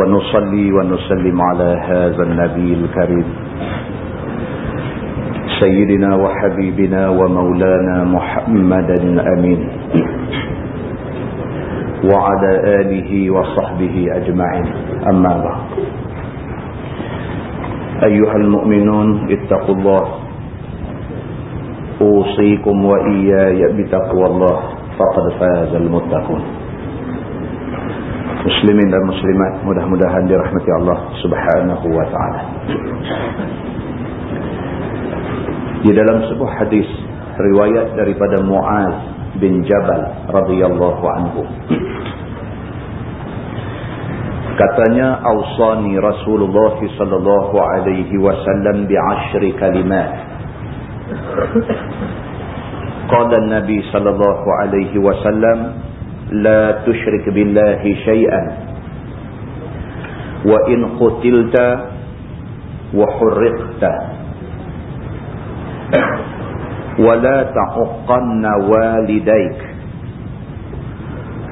ونصلي ونسلم على هذا النبي الكريم. سيدنا وحبيبنا ومولانا محمدا الأمين. وعلى آله وصحبه أجمعين. أما بعد. أيها المؤمنون اتقوا الله. أوصيكم وإياي بتقوى الله. فقد فاز المتقون. Muslimin dan muslimat mudah-mudahan dirahmati Allah Subhanahu wa taala. Di dalam sebuah hadis riwayat daripada Muaz bin Jabal radhiyallahu anhu. Katanya ausani Rasulullah sallallahu alaihi wasallam bi ashri kalimat. Qala an-nabi sallallahu alaihi wasallam لا تشرك بالله شيئا. وإن قتلت وحرقت. ولا تعقن والديك.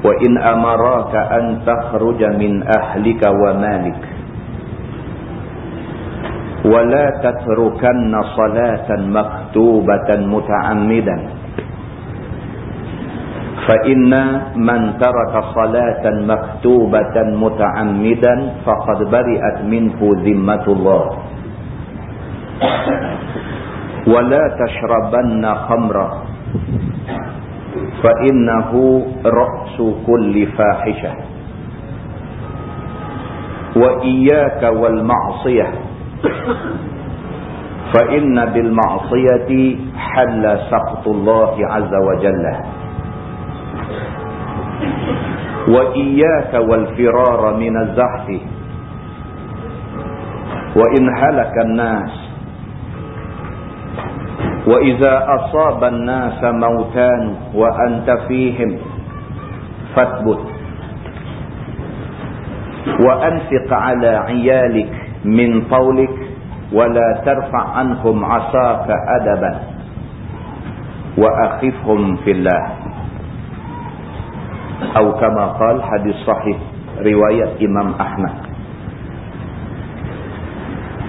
وإن أمراك أن تخرج من أهلك ومالك. ولا تتركن صلاة مكتوبة متعمدا. فإن من ترك صلاة مكتوبة متعمدا فقد برئت منه ذمة الله. ولا تشربن خمرا فإنه رأس كل فاحشة. وإياك والمعصية فإن بالمعصية حل سقط الله عز وجل. وإياك والفرار من الزحف. وإن هلك الناس. وإذا أصاب الناس موتان وأنت فيهم فاثبت. وأنفق على عيالك من طولك ولا ترفع عنهم عصاك أدبا. وأخفهم في الله. Atau kama qal hadis sahih riwayat Imam Ahmad.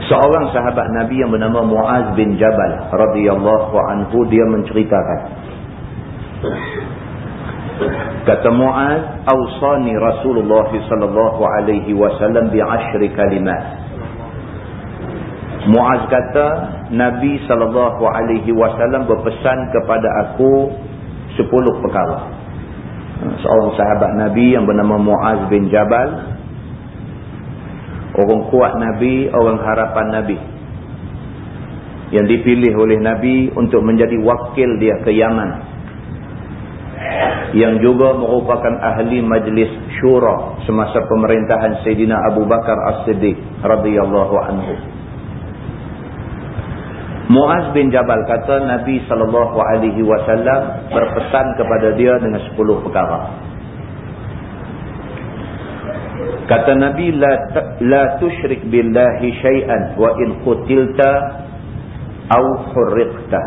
Seorang sahabat Nabi yang bernama Muaz bin Jabal radhiyallahu anhu dia menceritakan. Kata Muaz awsani Rasulullah sallallahu alaihi wasallam bi ashri kalimat. Muaz kata Nabi sallallahu alaihi wasallam berpesan kepada aku 10 perkara seorang sahabat Nabi yang bernama Muaz bin Jabal. Orang kuat Nabi orang harapan Nabi. Yang dipilih oleh Nabi untuk menjadi wakil dia ke Yaman. Yang juga merupakan ahli majlis syura semasa pemerintahan Sayyidina Abu Bakar As-Siddiq radhiyallahu anhu Muaz bin Jabal kata Nabi sallallahu alaihi wasallam berpesan kepada dia dengan 10 perkara. Kata Nabi la la tusyrik billahi syai'an wa in qutilta aw hurriqta.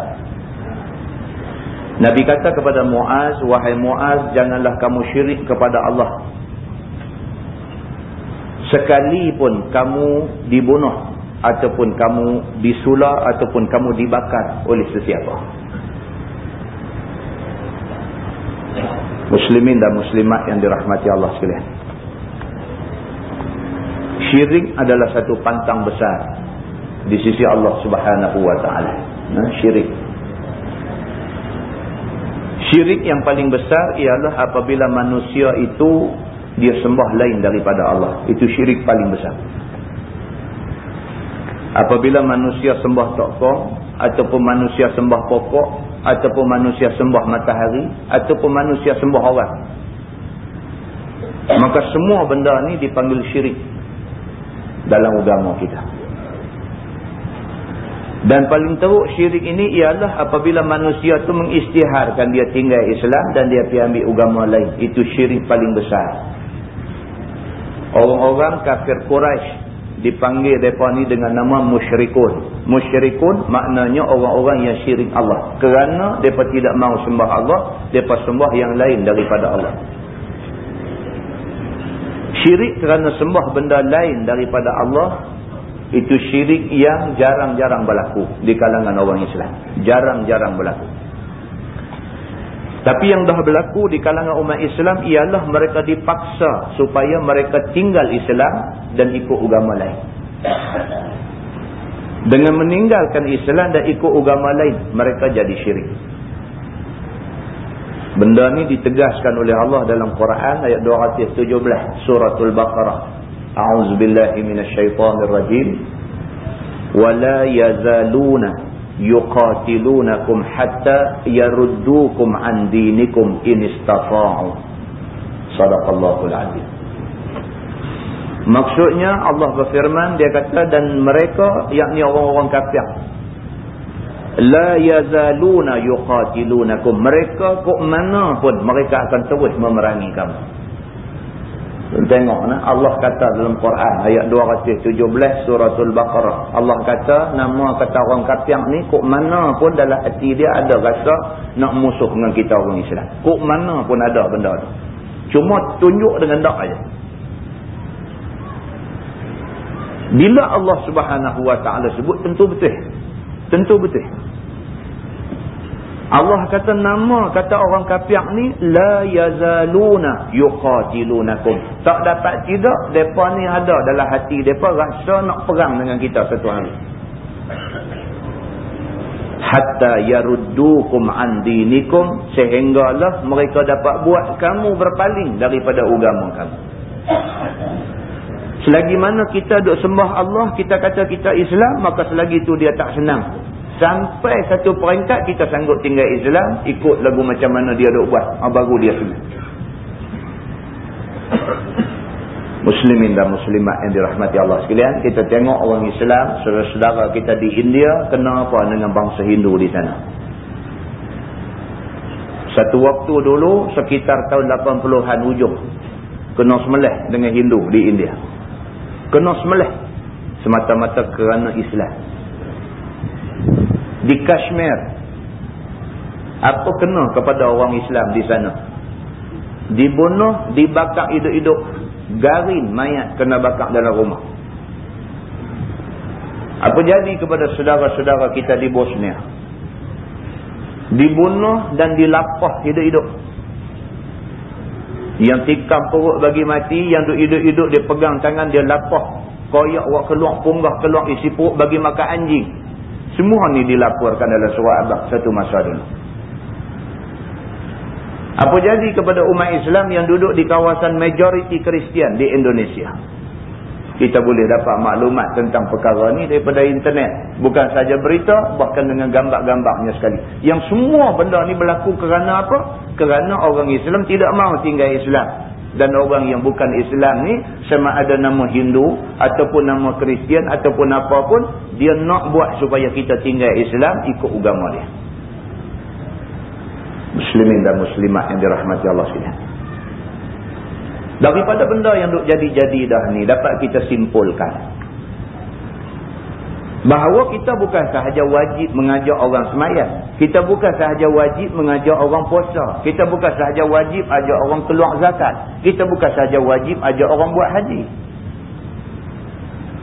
Nabi kata kepada Muaz, wahai Muaz, janganlah kamu syirik kepada Allah. Sekalipun kamu dibunuh ataupun kamu disula ataupun kamu dibakar oleh sesiapa. Muslimin dan muslimat yang dirahmati Allah sekalian. Syirik adalah satu pantang besar di sisi Allah Subhanahu wa taala. Nah, syirik. Syirik yang paling besar ialah apabila manusia itu dia sembah lain daripada Allah. Itu syirik paling besar apabila manusia sembah tokoh ataupun manusia sembah pokok ataupun manusia sembah matahari ataupun manusia sembah orang maka semua benda ni dipanggil syirik dalam agama kita. Dan paling teruk syirik ini ialah apabila manusia tu mengistiharkan dia tinggal Islam dan dia pergi ambil agama lain. Itu syirik paling besar. Orang-orang kafir Quraisy dipanggil mereka ni dengan nama musyrikun. Musyrikun maknanya orang-orang yang syirik Allah. Kerana mereka tidak mau sembah Allah, mereka sembah yang lain daripada Allah. Syirik kerana sembah benda lain daripada Allah itu syirik yang jarang-jarang berlaku di kalangan orang Islam. Jarang-jarang berlaku. Tapi yang dah berlaku di kalangan umat Islam ialah mereka dipaksa supaya mereka tinggal Islam dan ikut agama lain. Dengan meninggalkan Islam dan ikut agama lain, mereka jadi syirik. Benda ni ditegaskan oleh Allah dalam Quran ayat 217 suratul Baqarah. A'uzubillahiminasyaitanirrajim. Wa la yazaluna yuqatilunakum hatta yaruddukum an dinikum in istafa'u sadaqallahul adil maksudnya Allah berfirman dia kata dan mereka yakni orang-orang kafir la yazaluna yuqatilunakum. Mereka kok mana pun mereka akan terus memerangi kamu. Tengok nah Allah kata dalam Quran ayat 217 suratul Baqarah. Allah kata nama kata orang kafir ni kok mana pun dalam hati dia ada rasa nak musuh dengan kita orang Islam. Kok mana pun ada benda tu. Cuma tunjuk dengan dak aja. Bila Allah Subhanahu Wa Taala sebut tentu betul. Tentu betul. Allah kata nama kata orang kafir ni la yazaluna yuqatilunakum. Tak dapat tidak depa ni ada dalam hati depa rasa nak perang dengan kita satu hari. Hatta yaruddukum an dinikum sehinggalah mereka dapat buat kamu berpaling daripada agama kamu. Selagi mana kita duk sembah Allah, kita kata kita Islam, maka selagi itu dia tak senang Sampai satu peringkat kita sanggup tinggal Islam, ikut lagu macam mana dia duk buat. Ha, baru dia sebut. Muslimin dan muslimat yang dirahmati Allah sekalian, kita tengok orang Islam, saudara-saudara kita di India, kena apa dengan bangsa Hindu di sana. Satu waktu dulu, sekitar tahun 80-an ujung, kena semelih dengan Hindu di India. Kena semelih semata-mata kerana Islam di Kashmir. Apa kena kepada orang Islam di sana. Dibunuh dibakar hidup-hidup. Garin mayat kena bakar dalam rumah. Apa jadi kepada saudara-saudara kita di Bosnia. Dibunuh dan dilapah hidup-hidup. Yang tikam perut bagi mati yang hidup-hidup dia pegang tangan dia lapah. Koyak keluar punggah keluar isi perut bagi makan anjing semua ni dilaporkan dalam surah Abad satu masa dulu. Apa jadi kepada umat Islam yang duduk di kawasan majoriti Kristian di Indonesia? Kita boleh dapat maklumat tentang perkara ni daripada internet. Bukan saja berita, bahkan dengan gambar-gambarnya sekali. Yang semua benda ni berlaku kerana apa? Kerana orang Islam tidak mahu tinggal Islam dan orang yang bukan Islam ni sama ada nama Hindu ataupun nama Kristian ataupun apapun dia nak buat supaya kita tinggal Islam ikut agama dia. Muslimin dan muslimat yang dirahmati Allah sekalian. Daripada benda yang duk jadi-jadi dah ni dapat kita simpulkan bahawa kita bukan sahaja wajib mengajar orang semayang. Kita bukan sahaja wajib mengajar orang puasa. Kita bukan sahaja wajib ajar orang keluar zakat. Kita bukan sahaja wajib ajar orang buat haji.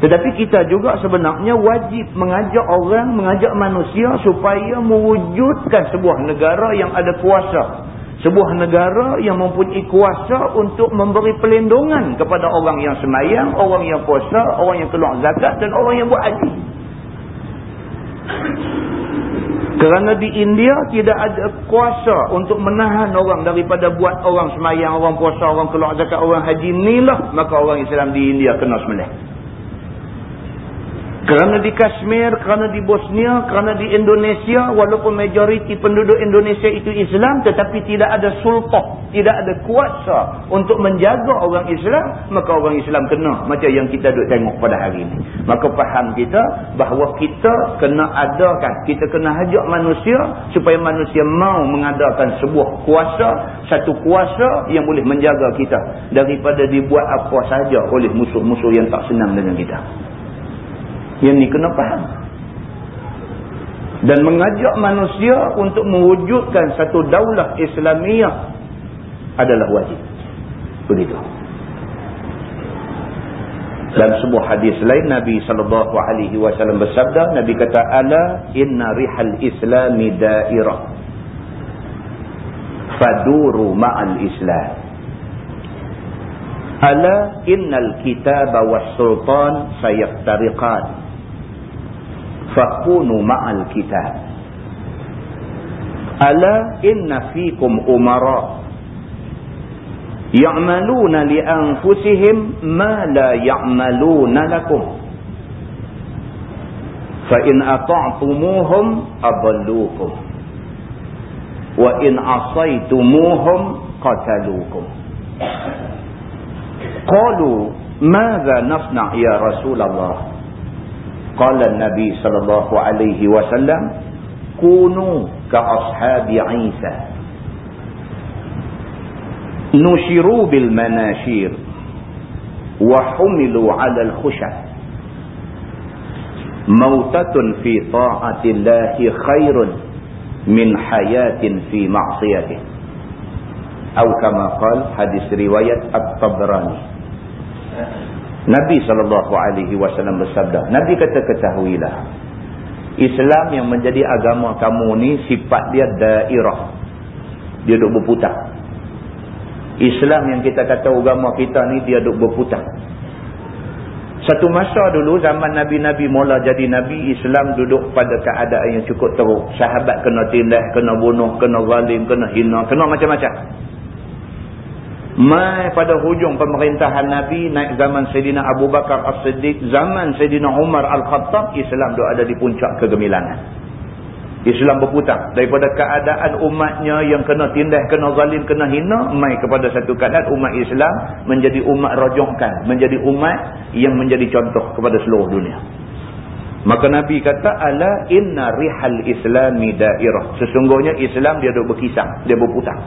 Tetapi kita juga sebenarnya wajib mengajak orang, mengajak manusia supaya mewujudkan sebuah negara yang ada kuasa. Sebuah negara yang mempunyai kuasa untuk memberi pelindungan kepada orang yang semayang, orang yang puasa, orang yang keluar zakat dan orang yang buat haji. Kerana di India tidak ada kuasa untuk menahan orang daripada buat orang semayang, orang puasa, orang keluar zakat, orang haji. Inilah maka orang Islam di India kena semelih. Kerana di Kashmir, kerana di Bosnia, kerana di Indonesia, walaupun majoriti penduduk Indonesia itu Islam, tetapi tidak ada sultah, tidak ada kuasa untuk menjaga orang Islam, maka orang Islam kena macam yang kita duk tengok pada hari ini. Maka faham kita bahawa kita kena adakan, kita kena hajak manusia supaya manusia mau mengadakan sebuah kuasa, satu kuasa yang boleh menjaga kita daripada dibuat apa saja oleh musuh-musuh yang tak senang dengan kita. Yang ni kena faham. Dan mengajak manusia untuk mewujudkan satu daulah Islamiah adalah wajib. Begitu. Dan sebuah hadis lain Nabi sallallahu alaihi wasallam bersabda, Nabi kata ala inna rihal islami dairah. Faduru ma'al islam. Ala innal kitaba was sultan sayaftariqan fakunu ma'al kitab ala inna fikum umara ya'maluna li anfusihim ma la ya'maluna lakum fa in ata'tumuhum adallukum wa in asaitumuhum qatalukum qalu madza nasna' ya rasulullah قال النبي صلى الله عليه وسلم كونوا كأصحاب عيسى. نشروا بالمناشير وحملوا على الخشب. موتة في طاعة الله خير من حياة في معصيته. أو كما قال حديث رواية الطبراني. Nabi SAW bersabda. Nabi kata ketahuilah. Islam yang menjadi agama kamu ni sifat dia dairah. Dia duduk berputar. Islam yang kita kata agama kita ni dia duduk berputar. Satu masa dulu zaman Nabi-Nabi mula jadi Nabi Islam duduk pada keadaan yang cukup teruk. Sahabat kena tindak, kena bunuh, kena zalim, kena hina, kena macam-macam. Mai pada hujung pemerintahan Nabi naik zaman Sayyidina Abu Bakar As-Siddiq, zaman Sayyidina Umar Al-Khattab, Islam tu ada di puncak kegemilangan. Islam berputar daripada keadaan umatnya yang kena tindah, kena zalim, kena hina, mai kepada satu keadaan umat Islam menjadi umat rajongkan, menjadi umat yang menjadi contoh kepada seluruh dunia. Maka Nabi kata ala inna rihal islami dairah. Sesungguhnya Islam dia duk berkisah, dia berputar.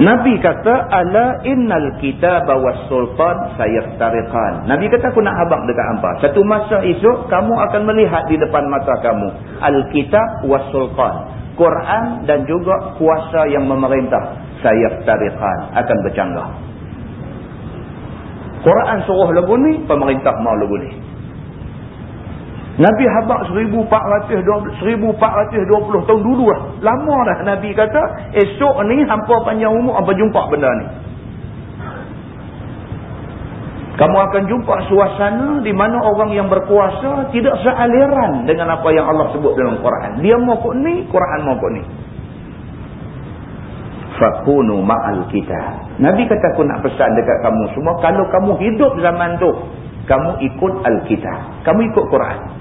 Nabi kata ala innal kitaba was sultan sayaftariqan. Nabi kata aku nak habaq dekat hangpa. Satu masa esok kamu akan melihat di depan mata kamu al-kitab was sultan. Quran dan juga kuasa yang memerintah sayaftariqan akan bercanggah. Quran suruh lagu ni, pemerintah mau lagu ni. Nabi habak 1420 tahun dulu lah. Lama dah Nabi kata, esok ni hampa panjang umur apa jumpa benda ni. Kamu akan jumpa suasana di mana orang yang berkuasa tidak sealiran dengan apa yang Allah sebut dalam Quran. Dia mau ni, Quran mau ni. Fakunu ma'al kita. Nabi kata aku nak pesan dekat kamu semua. Kalau kamu hidup zaman tu, kamu ikut Al-Kitab. Kamu ikut Quran.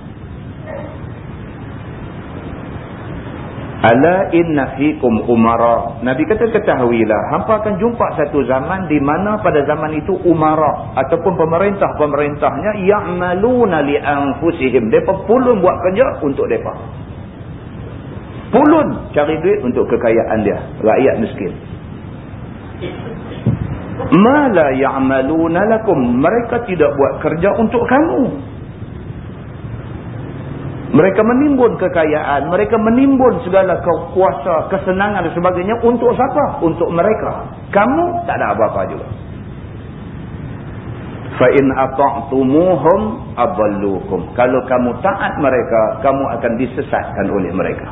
Ala inna fikum umara. Nabi kata ketahuilah. Hampa akan jumpa satu zaman di mana pada zaman itu umara. Ataupun pemerintah-pemerintahnya. Ya'maluna li'anfusihim. Mereka pulun buat kerja untuk mereka. Pulun cari duit untuk kekayaan dia. Rakyat miskin. Ma la ya'maluna lakum. Mereka tidak buat kerja untuk kamu. Mereka menimbun kekayaan, mereka menimbun segala kuasa, kesenangan dan sebagainya untuk siapa? Untuk mereka. Kamu tak ada apa-apa juga. Fa in ata'tumuhum adallukum. Kalau kamu taat mereka, kamu akan disesatkan oleh mereka.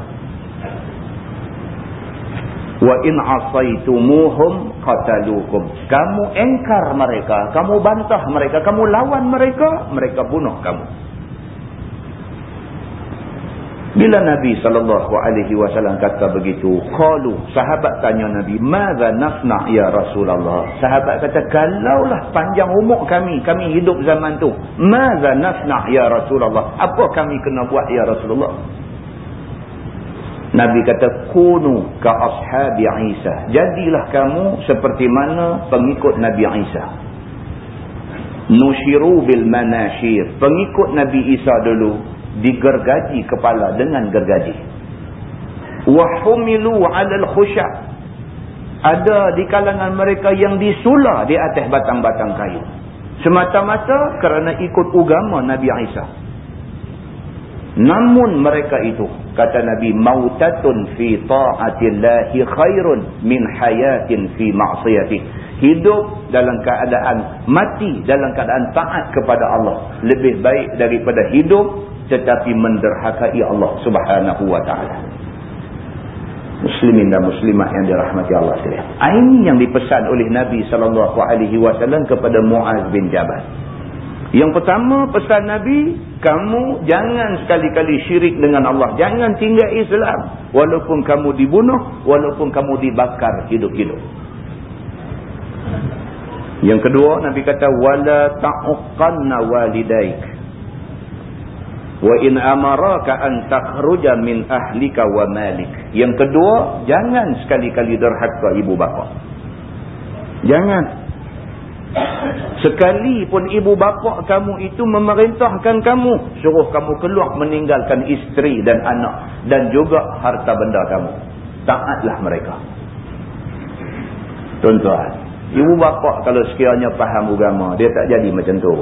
Wa in asaitumuhum qatalukum. Kamu engkar mereka, kamu bantah mereka, kamu lawan mereka, mereka bunuh kamu. Bila Nabi SAW kata begitu, qalu sahabat tanya Nabi, "Madza nasna' ya Rasulullah?" Sahabat kata, "Kalaulah panjang umur kami, kami hidup zaman tu, madza nasna' ya Rasulullah? Apa kami kena buat ya Rasulullah?" Nabi kata, "Kunu ka ashabi Isa." Jadilah kamu seperti mana pengikut Nabi Isa. Nushiru bil manashir. Pengikut Nabi Isa dulu digergaji kepala dengan gergaji. Wahumilu 'alal khusya' ada di kalangan mereka yang disula di atas batang-batang kayu. Semata-mata kerana ikut agama Nabi Isa. Namun mereka itu kata Nabi mautatun fi ta'atillahi khairun min hayatin fi ma'siyatih hidup dalam keadaan mati dalam keadaan taat kepada Allah. Lebih baik daripada hidup tetapi menderhakai Allah subhanahu wa ta'ala. Muslimin dan muslimat yang dirahmati Allah sekalian. Ini yang dipesan oleh Nabi SAW kepada Muaz bin Jabal. Yang pertama pesan Nabi kamu jangan sekali-kali syirik dengan Allah. Jangan tinggal Islam. Walaupun kamu dibunuh walaupun kamu dibakar hidup-hidup. Yang kedua Nabi kata wala ta'uqqanna walidaik wa in amaraka an takhruja min ahlika wa malik. Yang kedua jangan sekali-kali derhaka ibu bapa. Jangan. Sekalipun ibu bapa kamu itu memerintahkan kamu suruh kamu keluar meninggalkan isteri dan anak dan juga harta benda kamu. Taatlah mereka. Tuan-tuan ibu bapa kalau sekiranya faham agama dia tak jadi macam tu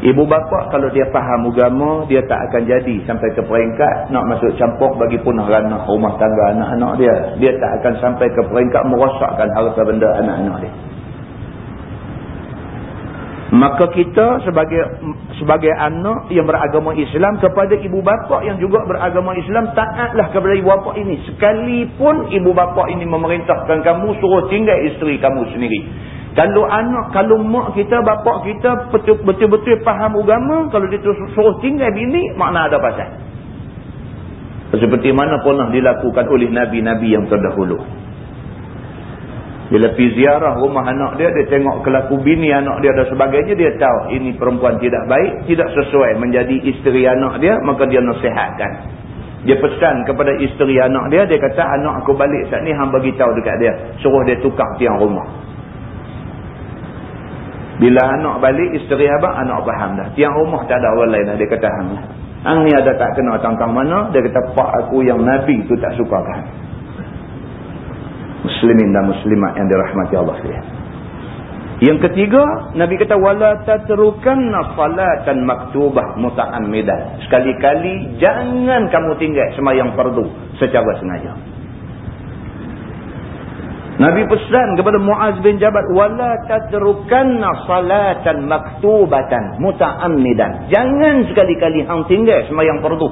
Ibu bapa kalau dia faham agama, dia tak akan jadi sampai ke peringkat nak masuk campur bagi punah ranah rumah tangga anak-anak dia. Dia tak akan sampai ke peringkat merosakkan harta benda anak-anak dia. Maka kita sebagai sebagai anak yang beragama Islam kepada ibu bapa yang juga beragama Islam taatlah kepada ibu bapa ini. Sekalipun ibu bapa ini memerintahkan kamu suruh tinggal isteri kamu sendiri. Kalau anak, kalau mak kita, bapak kita betul-betul faham agama, kalau dia suruh tinggal bini, makna ada pasal. Seperti mana pernah dilakukan oleh Nabi-Nabi yang terdahulu. Bila pergi ziarah rumah anak dia, dia tengok kelaku bini anak dia dan sebagainya, dia tahu ini perempuan tidak baik, tidak sesuai menjadi isteri anak dia, maka dia nasihatkan. Dia pesan kepada isteri anak dia, dia kata, anak aku balik saat ni, hang bagi tahu dekat dia. Suruh dia tukar tiang rumah. Bila anak balik, isteri abang, anak faham dah. Tiang rumah tak ada orang lain Dia kata, hang lah. Hang ni ada tak kena tentang mana? Dia kata, pak aku yang Nabi tu tak suka kan. Muslimin dan muslimat yang dirahmati Allah sekalian. Yang ketiga, Nabi kata, wala tatrukanna salatan maktubah muta'ammidan. Sekali-kali, jangan kamu tinggal semayang fardu secara sengaja. Nabi pesan kepada Muaz bin Jabal wala tatrukanna salatan maktubatan muta'ammidan. Jangan sekali-kali hang tinggal sembahyang fardu.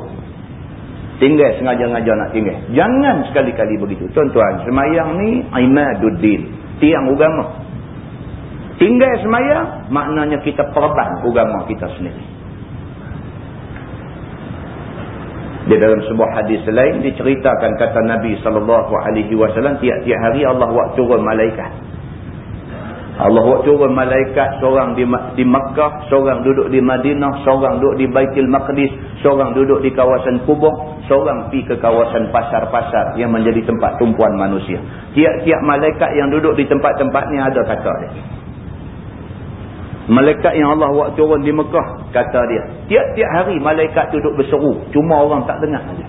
Tinggal sengaja-ngaja nak tinggal. Jangan sekali-kali begitu. Tuan-tuan, sembahyang ni imaduddin, tiang agama. Tinggal sembahyang maknanya kita perban agama kita sendiri. Di dalam sebuah hadis lain diceritakan kata Nabi sallallahu alaihi wasallam tiap-tiap hari Allah buat turun malaikat. Allah buat turun malaikat seorang di di Makkah, seorang duduk di Madinah, seorang duduk di Baitul Maqdis, seorang duduk di kawasan Kubur, seorang pergi ke kawasan pasar-pasar yang menjadi tempat tumpuan manusia. Tiap-tiap malaikat yang duduk di tempat-tempat ni ada kata dia. Malaikat yang Allah buat turun di Mekah, kata dia. Tiap-tiap hari malaikat duduk berseru. Cuma orang tak dengar saja.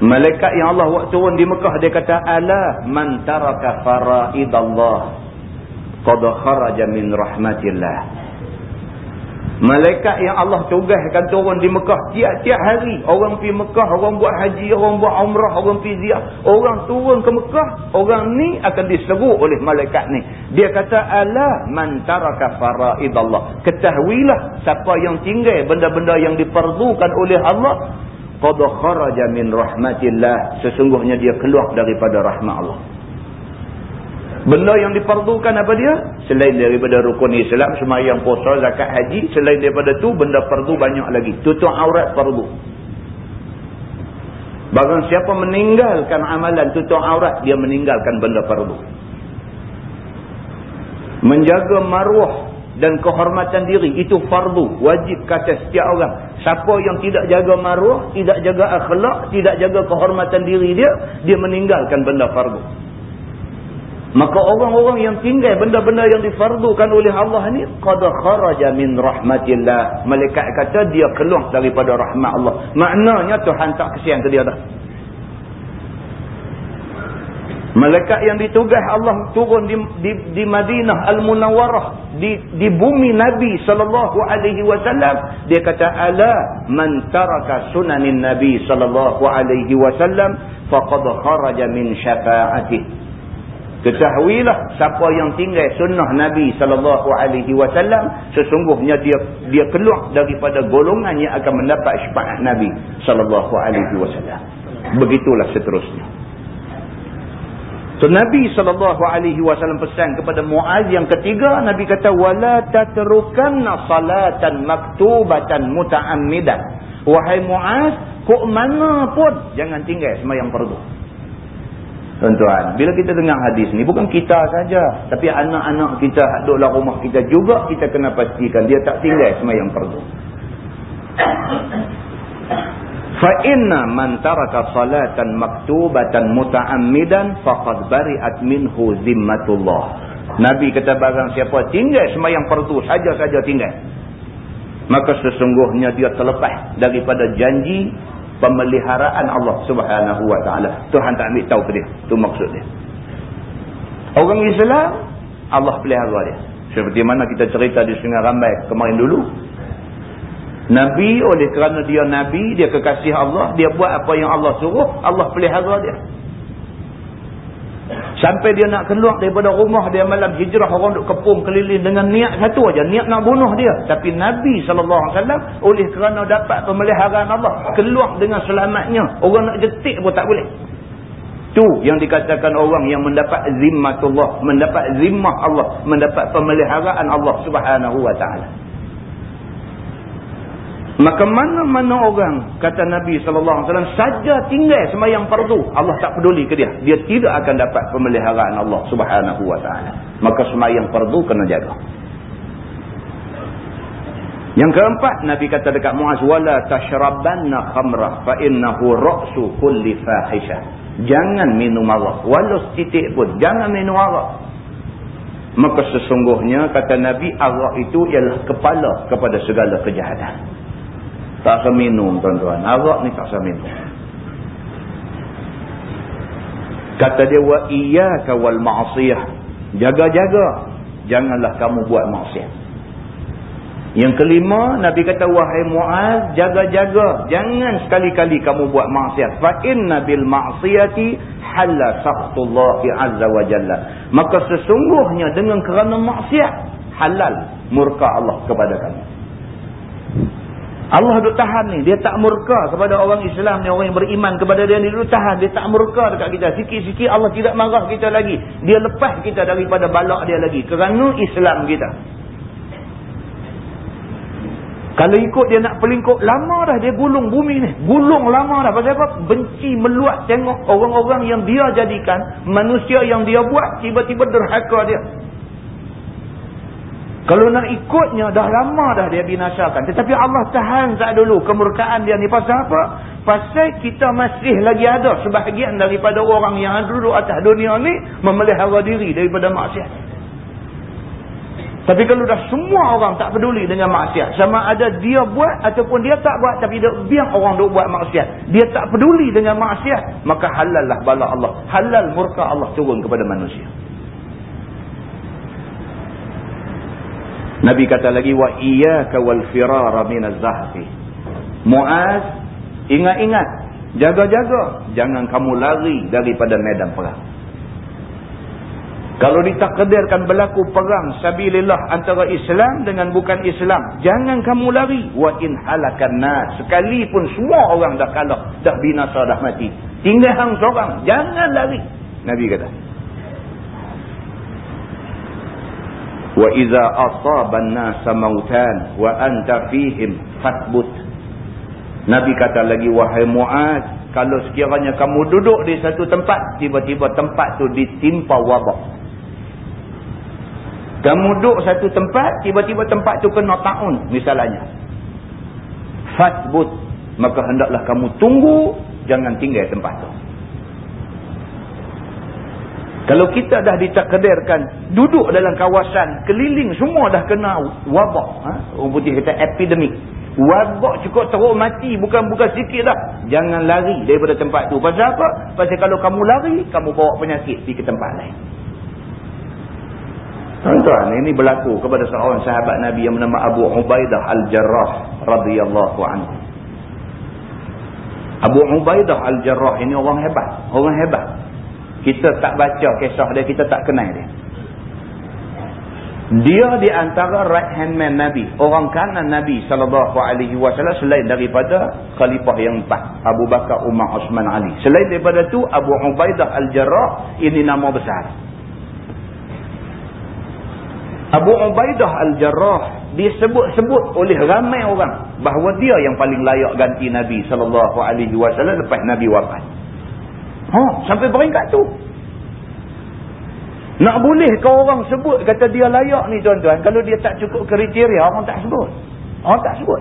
Malaikat yang Allah buat turun di Mekah, dia kata, Ala man taraka fara'idallah. Qadha kharaja min rahmatillah. Malaikat yang Allah tugaskan turun di Mekah tiap-tiap hari. Orang pergi Mekah, orang buat haji, orang buat umrah, orang pergi ziarah. Orang turun ke Mekah, orang ni akan diseru oleh malaikat ni. Dia kata, Ala man taraka fara'idallah. Ketahuilah siapa yang tinggal benda-benda yang diperlukan oleh Allah. Qadha kharaja min rahmatillah. Sesungguhnya dia keluar daripada rahmat Allah. Benda yang diperlukan apa dia? Selain daripada rukun Islam, semayang puasa, zakat haji. Selain daripada tu, benda perlu banyak lagi. Tutup aurat perlu. Barang siapa meninggalkan amalan tutup aurat, dia meninggalkan benda perlu. Menjaga maruah dan kehormatan diri, itu fardu. Wajib kata setiap orang. Siapa yang tidak jaga maruah, tidak jaga akhlak, tidak jaga kehormatan diri dia, dia meninggalkan benda fardu. Maka orang-orang yang tinggal benda-benda yang difardukan oleh Allah ni qad kharaja min rahmatillah. Malaikat kata dia keluar daripada rahmat Allah. Maknanya Tuhan tak kesian ke dia dah. Malaikat yang ditugas Allah turun di di, di Madinah Al-Munawwarah di di bumi Nabi sallallahu alaihi wasallam dia kata ala man taraka sunanin Nabi sallallahu alaihi wasallam faqad kharaja min syafa'atihi Ketahuilah siapa yang tinggal sunnah Nabi sallallahu alaihi wasallam sesungguhnya dia dia keluar daripada golongan yang akan mendapat syafaat Nabi sallallahu alaihi wasallam. Begitulah seterusnya. So Nabi sallallahu alaihi wasallam pesan kepada Muaz yang ketiga Nabi kata wala tatrukanna salatan maktubatan muta'ammidan. Wahai Muaz, kok mana pun jangan tinggal sembahyang fardu. Tuan-tuan, bila kita dengar hadis ni, bukan kita saja. Tapi anak-anak kita, duduklah rumah kita juga, kita kena pastikan dia tak tinggal semayang perdu. فَإِنَّ مَنْ تَرَكَ صَلَاةً مَكْتُوبَةً مُتَعَمِّدًا فَقَدْ بَرِئَتْ مِنْهُ ذِمَّةُ اللَّهِ Nabi kata barang siapa tinggal semayang perdu, saja-saja tinggal. Maka sesungguhnya dia terlepas daripada janji pemeliharaan Allah subhanahu wa ta'ala. Tuhan tak ambil tahu ke dia. Itu maksud dia. Orang Islam, Allah pelihara dia. Seperti mana kita cerita di Sungai Rambai kemarin dulu. Nabi oleh kerana dia Nabi, dia kekasih Allah, dia buat apa yang Allah suruh, Allah pelihara dia. Sampai dia nak keluar daripada rumah dia malam hijrah orang duk kepung keliling dengan niat satu aja, niat nak bunuh dia. Tapi Nabi SAW oleh kerana dapat pemeliharaan Allah keluar dengan selamatnya. Orang nak jetik pun tak boleh. Tu yang dikatakan orang yang mendapat zimmatullah, mendapat zimmah Allah, mendapat pemeliharaan Allah Subhanahu wa taala. Maka mana-mana orang, kata Nabi SAW, saja tinggal semayang fardu, Allah tak peduli ke dia. Dia tidak akan dapat pemeliharaan Allah Subhanahu SWT. Maka semayang fardu kena jaga. Yang keempat, Nabi kata dekat Muaz, "Wala tashrabanna khamra fa innahu ra'su kulli fahisha." Jangan minum arak. Walau setitik pun, jangan minum arak. Maka sesungguhnya, kata Nabi, arak itu ialah kepala kepada segala kejahatan. Tak usah minum tuan-tuan. Arak ni tak usah minum. Kata dia wal ma'siyah. Jaga-jaga. Janganlah kamu buat maksiat. Yang kelima, Nabi kata wahai Muaz, jaga-jaga. Jangan sekali-kali kamu buat maksiat. Bil ma'siyati halla sakhtullah azza wa jalla. Maka sesungguhnya dengan kerana maksiat halal murka Allah kepada kamu. Allah duk tahan ni. Dia tak murka kepada orang Islam ni. Orang yang beriman kepada dia ni. Dia tahan. Dia tak murka dekat kita. Sikit-sikit Allah tidak marah kita lagi. Dia lepas kita daripada balak dia lagi. Kerana Islam kita. Kalau ikut dia nak pelingkup. Lama dah dia gulung bumi ni. Gulung lama dah. Pasal apa? Benci meluat tengok orang-orang yang dia jadikan. Manusia yang dia buat. Tiba-tiba derhaka dia. Kalau nak ikutnya dah lama dah dia binasakan. Tetapi Allah tahan tak dulu kemurkaan dia ni. Pasal apa? Pasal kita masih lagi ada sebahagian daripada orang yang duduk atas dunia ni memelihara diri daripada maksiat. Tapi kalau dah semua orang tak peduli dengan maksiat. Sama ada dia buat ataupun dia tak buat. Tapi dia biar orang duk buat maksiat. Dia tak peduli dengan maksiat. Maka halal lah bala Allah. Halal murka Allah turun kepada manusia. Nabi kata lagi wa iyyaka wal firara min az-zahfi. Muaz, ingat-ingat, jaga-jaga jangan kamu lari daripada medan perang. Kalau ditakdirkan berlaku perang sabilillah antara Islam dengan bukan Islam, jangan kamu lari wa in halakan nas. Sekalipun semua orang dah kalah, dah binasa, dah mati. Tinggal hang seorang, jangan lari. Nabi kata. Wa iza asaban nasa mautan wa anta fihim fathbut. Nabi kata lagi wahai Muaz kalau sekiranya kamu duduk di satu tempat tiba-tiba tempat tu ditimpa wabak kamu duduk satu tempat tiba-tiba tempat tu kena taun misalnya. Fathbut maka hendaklah kamu tunggu jangan tinggal tempat tu kalau kita dah ditakdirkan duduk dalam kawasan keliling semua dah kena wabak. Ha? Orang putih kata epidemik. Wabak cukup teruk mati. Bukan bukan sikit dah. Jangan lari daripada tempat tu. Pasal apa? Pasal kalau kamu lari, kamu bawa penyakit pergi ke tempat lain. Tuan-tuan, ini berlaku kepada seorang sahabat Nabi yang bernama Abu Ubaidah Al-Jarrah radhiyallahu anhu. Abu Ubaidah Al-Jarrah ini orang hebat. Orang hebat. Kita tak baca kisah dia, kita tak kenal dia. Dia di antara right hand man Nabi. Orang kanan Nabi SAW selain daripada khalifah yang empat. Abu Bakar, Umar, Osman, Ali. Selain daripada tu Abu Ubaidah Al-Jarrah, ini nama besar. Abu Ubaidah Al-Jarrah disebut-sebut oleh ramai orang bahawa dia yang paling layak ganti Nabi SAW lepas Nabi wafat. Ha, sampai beringkat tu. Nak boleh kau orang sebut kata dia layak ni tuan-tuan. Kalau dia tak cukup kriteria, orang tak sebut. Orang tak sebut.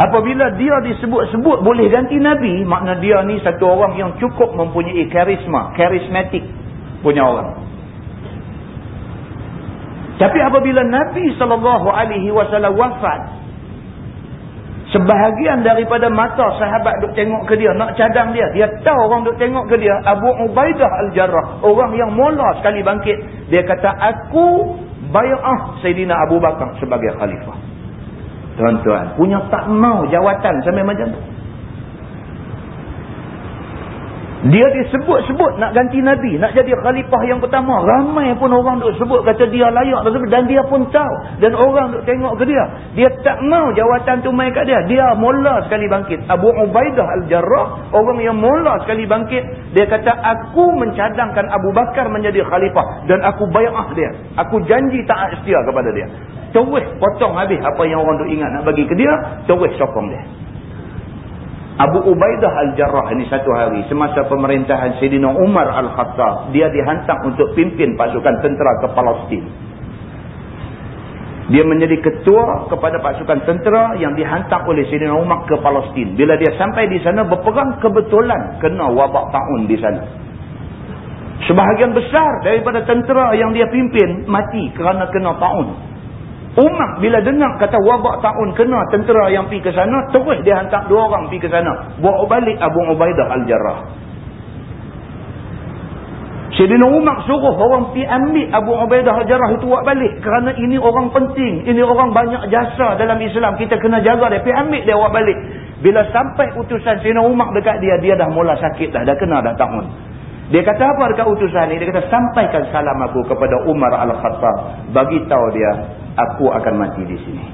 Apabila dia disebut-sebut boleh ganti Nabi, makna dia ni satu orang yang cukup mempunyai karisma, karismatik punya orang. Tapi apabila Nabi SAW wafat, Sebahagian daripada mata sahabat duk tengok ke dia, nak cadang dia. Dia tahu orang duk tengok ke dia. Abu Ubaidah Al-Jarrah. Orang yang mula sekali bangkit. Dia kata, aku bayar Sayyidina Abu Bakar sebagai khalifah. Tuan-tuan, punya tak mau jawatan sampai macam tu. Dia disebut-sebut nak ganti Nabi, nak jadi khalifah yang pertama. Ramai pun orang duk sebut kata dia layak dan dia pun tahu. Dan orang duk tengok ke dia. Dia tak mau jawatan tu main kat dia. Dia mula sekali bangkit. Abu Ubaidah Al-Jarrah, orang yang mula sekali bangkit. Dia kata, aku mencadangkan Abu Bakar menjadi khalifah. Dan aku bayar dia. Aku janji taat setia kepada dia. Terus potong habis apa yang orang duk ingat nak bagi ke dia. Terus sokong dia. Abu Ubaidah Al-Jarrah ini satu hari semasa pemerintahan Sayyidina Umar Al-Khattab dia dihantar untuk pimpin pasukan tentera ke Palestin. Dia menjadi ketua kepada pasukan tentera yang dihantar oleh Sayyidina Umar ke Palestin. Bila dia sampai di sana berperang kebetulan kena wabak taun di sana. Sebahagian besar daripada tentera yang dia pimpin mati kerana kena taun. Umar bila dengar kata wabak tahun kena tentera yang pergi ke sana, terus dia hantar dua orang pergi ke sana. Bawa balik Abu Ubaidah Al-Jarrah. Syedina Umar suruh orang pergi ambil Abu Ubaidah Al-Jarrah itu buat balik. Kerana ini orang penting. Ini orang banyak jasa dalam Islam. Kita kena jaga dia. Pergi ambil dia buat balik. Bila sampai utusan Syedina Umar dekat dia, dia dah mula sakit dah. Dah kena dah tahun. Dia kata apa dekat utusan ni? Dia kata sampaikan salam aku kepada Umar Al-Khattab. Bagi tahu dia aku akan mati di sini.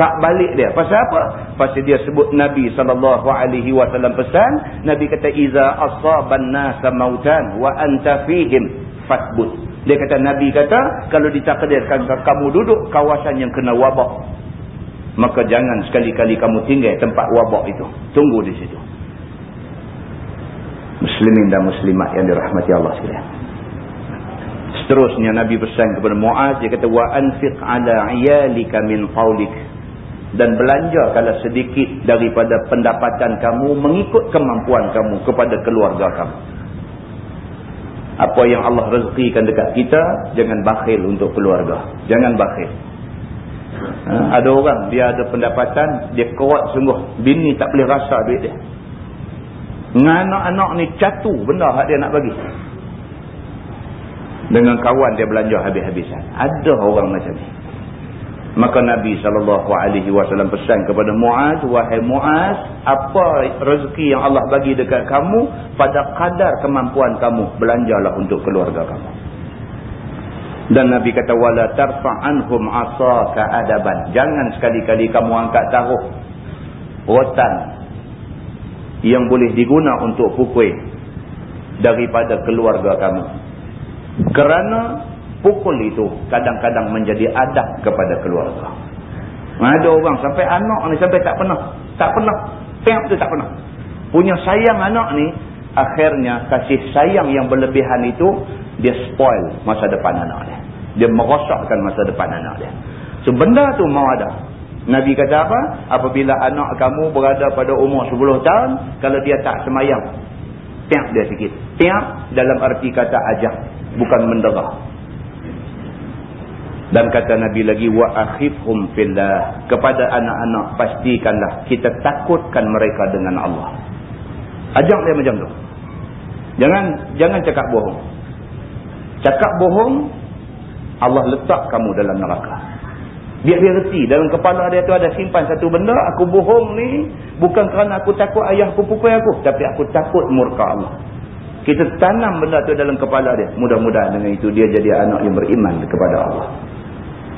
Tak balik dia. Pasal apa? Pasal dia sebut Nabi SAW pesan. Nabi kata, Iza asaban nasa mautan wa anta fihim fatbut. Dia kata, Nabi kata, kalau ditakdirkan kamu duduk kawasan yang kena wabak. Maka jangan sekali-kali kamu tinggal tempat wabak itu. Tunggu di situ. Muslimin dan muslimat yang dirahmati Allah sekalian. Seterusnya Nabi pesan kepada Muaz dia kata wa anfiq ala iyalika min qawlik dan belanja kalau sedikit daripada pendapatan kamu mengikut kemampuan kamu kepada keluarga kamu. Apa yang Allah rezekikan dekat kita jangan bakhil untuk keluarga. Jangan bakhil. Ha, ada orang dia ada pendapatan dia kuat sungguh bini tak boleh rasa duit dia. Anak-anak ni catu benda hak dia nak bagi dengan kawan dia belanja habis-habisan. Ada orang macam ni. Maka Nabi SAW pesan kepada Muaz, Wahai Muaz, apa rezeki yang Allah bagi dekat kamu, pada kadar kemampuan kamu, belanjalah untuk keluarga kamu. Dan Nabi kata, Wala tarfa'anhum asaka adaban. Jangan sekali-kali kamu angkat taruh rotan yang boleh diguna untuk pukul daripada keluarga kamu. Kerana pukul itu kadang-kadang menjadi adab kepada keluarga. Ada orang sampai anak ni sampai tak pernah. Tak pernah. Tiap tu tak pernah. Punya sayang anak ni, akhirnya kasih sayang yang berlebihan itu, dia spoil masa depan anak dia. Dia merosakkan masa depan anak dia. So benda tu mau ada. Nabi kata apa? Apabila anak kamu berada pada umur 10 tahun, kalau dia tak semayang, tiap dia sikit. Tiap dalam arti kata ajak, bukan menderah. Dan kata Nabi lagi wa akhifhum fillah kepada anak-anak pastikanlah kita takutkan mereka dengan Allah. Ajak dia macam tu. Jangan jangan cakap bohong. Cakap bohong Allah letak kamu dalam neraka. Biar dia reti dalam kepala dia tu ada simpan satu benda aku bohong ni bukan kerana aku takut ayah aku pukul aku tapi aku takut murka Allah. Kita tanam benda tu dalam kepala dia. Mudah-mudahan dengan itu dia jadi anak yang beriman kepada Allah.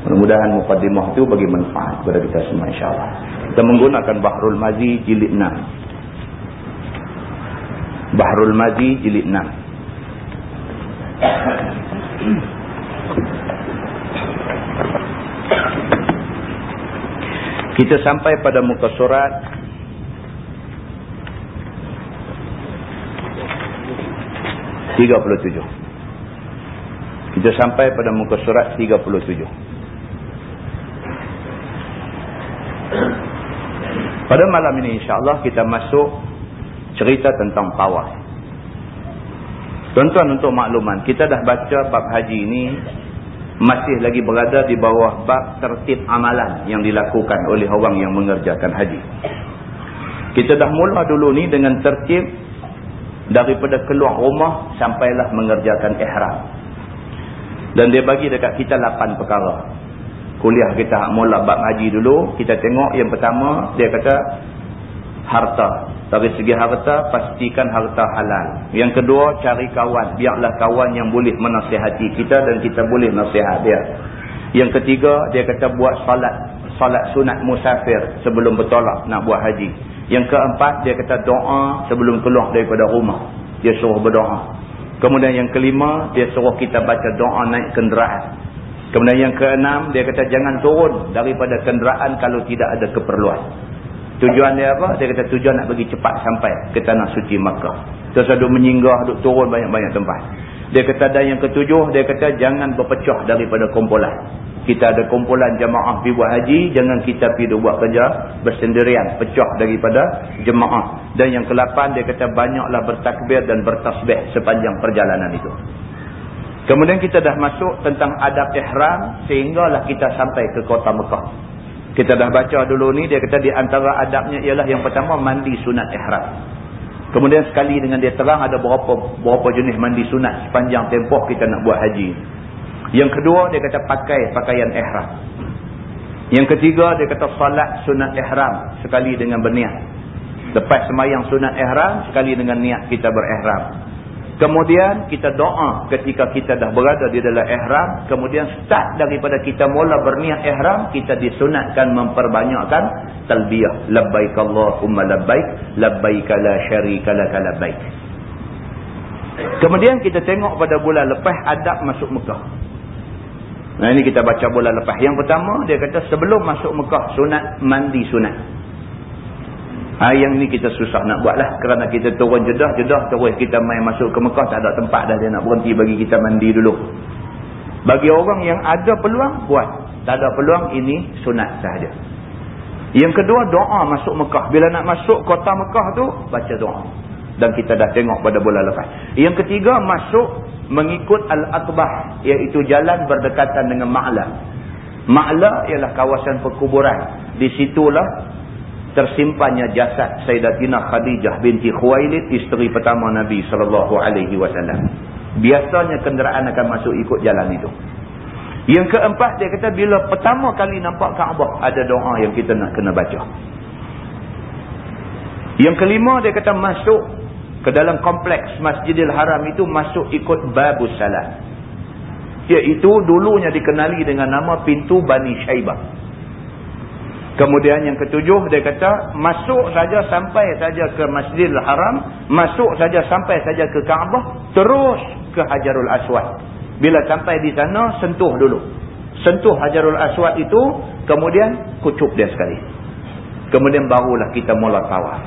Mudah-mudahan mukaddimah itu bagi manfaat kepada kita semua insyaAllah. Kita menggunakan Bahrul Mazi jilid 6. Bahrul Mazi jilid 6. Kita sampai pada muka surat tiga puluh tujuh. Kita sampai pada muka surat tiga puluh tujuh. Pada malam ini insyaAllah kita masuk cerita tentang tawaf. Tuan-tuan untuk makluman, kita dah baca bab haji ini masih lagi berada di bawah bab tertib amalan yang dilakukan oleh orang yang mengerjakan haji. Kita dah mula dulu ni dengan tertib daripada keluar rumah sampailah mengerjakan ihram. Dan dia bagi dekat kita lapan perkara kuliah kita mula bab haji dulu kita tengok yang pertama dia kata harta. Dari segi harta pastikan harta halal. Yang kedua cari kawan. Biarlah kawan yang boleh menasihati kita dan kita boleh nasihat dia. Yang ketiga dia kata buat salat. Salat sunat musafir sebelum bertolak nak buat haji. Yang keempat dia kata doa sebelum keluar daripada rumah. Dia suruh berdoa. Kemudian yang kelima dia suruh kita baca doa naik kenderaan. Kemudian yang keenam, dia kata jangan turun daripada kenderaan kalau tidak ada keperluan. Tujuan dia apa? Dia kata tujuan nak pergi cepat sampai ke tanah suci Makkah. Terus ada menyinggah, duk turun banyak-banyak tempat. Dia kata dan yang ketujuh, dia kata jangan berpecah daripada kumpulan. Kita ada kumpulan jemaah pergi buat haji, jangan kita pergi buat kerja bersendirian, pecah daripada jemaah. Dan yang kelapan, dia kata banyaklah bertakbir dan bertasbih sepanjang perjalanan itu. Kemudian kita dah masuk tentang adab ihram sehinggalah kita sampai ke kota Mekah. Kita dah baca dulu ni dia kata di antara adabnya ialah yang pertama mandi sunat ihram. Kemudian sekali dengan dia terang ada berapa berapa jenis mandi sunat sepanjang tempoh kita nak buat haji. Yang kedua dia kata pakai pakaian ihram. Yang ketiga dia kata salat sunat ihram sekali dengan berniat. Lepas semayang sunat ihram sekali dengan niat kita berihram. Kemudian kita doa ketika kita dah berada di dalam ihram. Kemudian start daripada kita mula berniat ihram. Kita disunatkan memperbanyakkan talbiyah. Labbaik Allahumma labbaik. Labbaik la syarika laka labbaik. Kemudian kita tengok pada bulan lepas adab masuk Mekah. Nah ini kita baca bulan lepas. Yang pertama dia kata sebelum masuk Mekah sunat mandi sunat. Ha, yang ni kita susah nak buat lah. Kerana kita turun jedah-jedah terus kita main masuk ke Mekah. Tak ada tempat dah dia nak berhenti bagi kita mandi dulu. Bagi orang yang ada peluang, buat. Tak ada peluang, ini sunat sahaja. Yang kedua, doa masuk Mekah. Bila nak masuk kota Mekah tu, baca doa. Dan kita dah tengok pada bulan lepas. Yang ketiga, masuk mengikut Al-Aqbah. Iaitu jalan berdekatan dengan Ma'la. Ma'la ialah kawasan perkuburan. Di situlah tersimpannya jasad Sayyidatina Khadijah binti Khuwailid isteri pertama Nabi sallallahu alaihi wasallam. Biasanya kenderaan akan masuk ikut jalan itu. Yang keempat dia kata bila pertama kali nampak Kaabah ada doa yang kita nak kena baca. Yang kelima dia kata masuk ke dalam kompleks Masjidil Haram itu masuk ikut Babus Salam. Iaitu dulunya dikenali dengan nama pintu Bani Syaibah. Kemudian yang ketujuh dia kata masuk saja sampai saja ke Masjidil Haram, masuk saja sampai saja ke Kaabah, terus ke Hajarul Aswad. Bila sampai di sana, sentuh dulu. Sentuh Hajarul Aswad itu, kemudian kucup dia sekali. Kemudian barulah kita mula tawaf.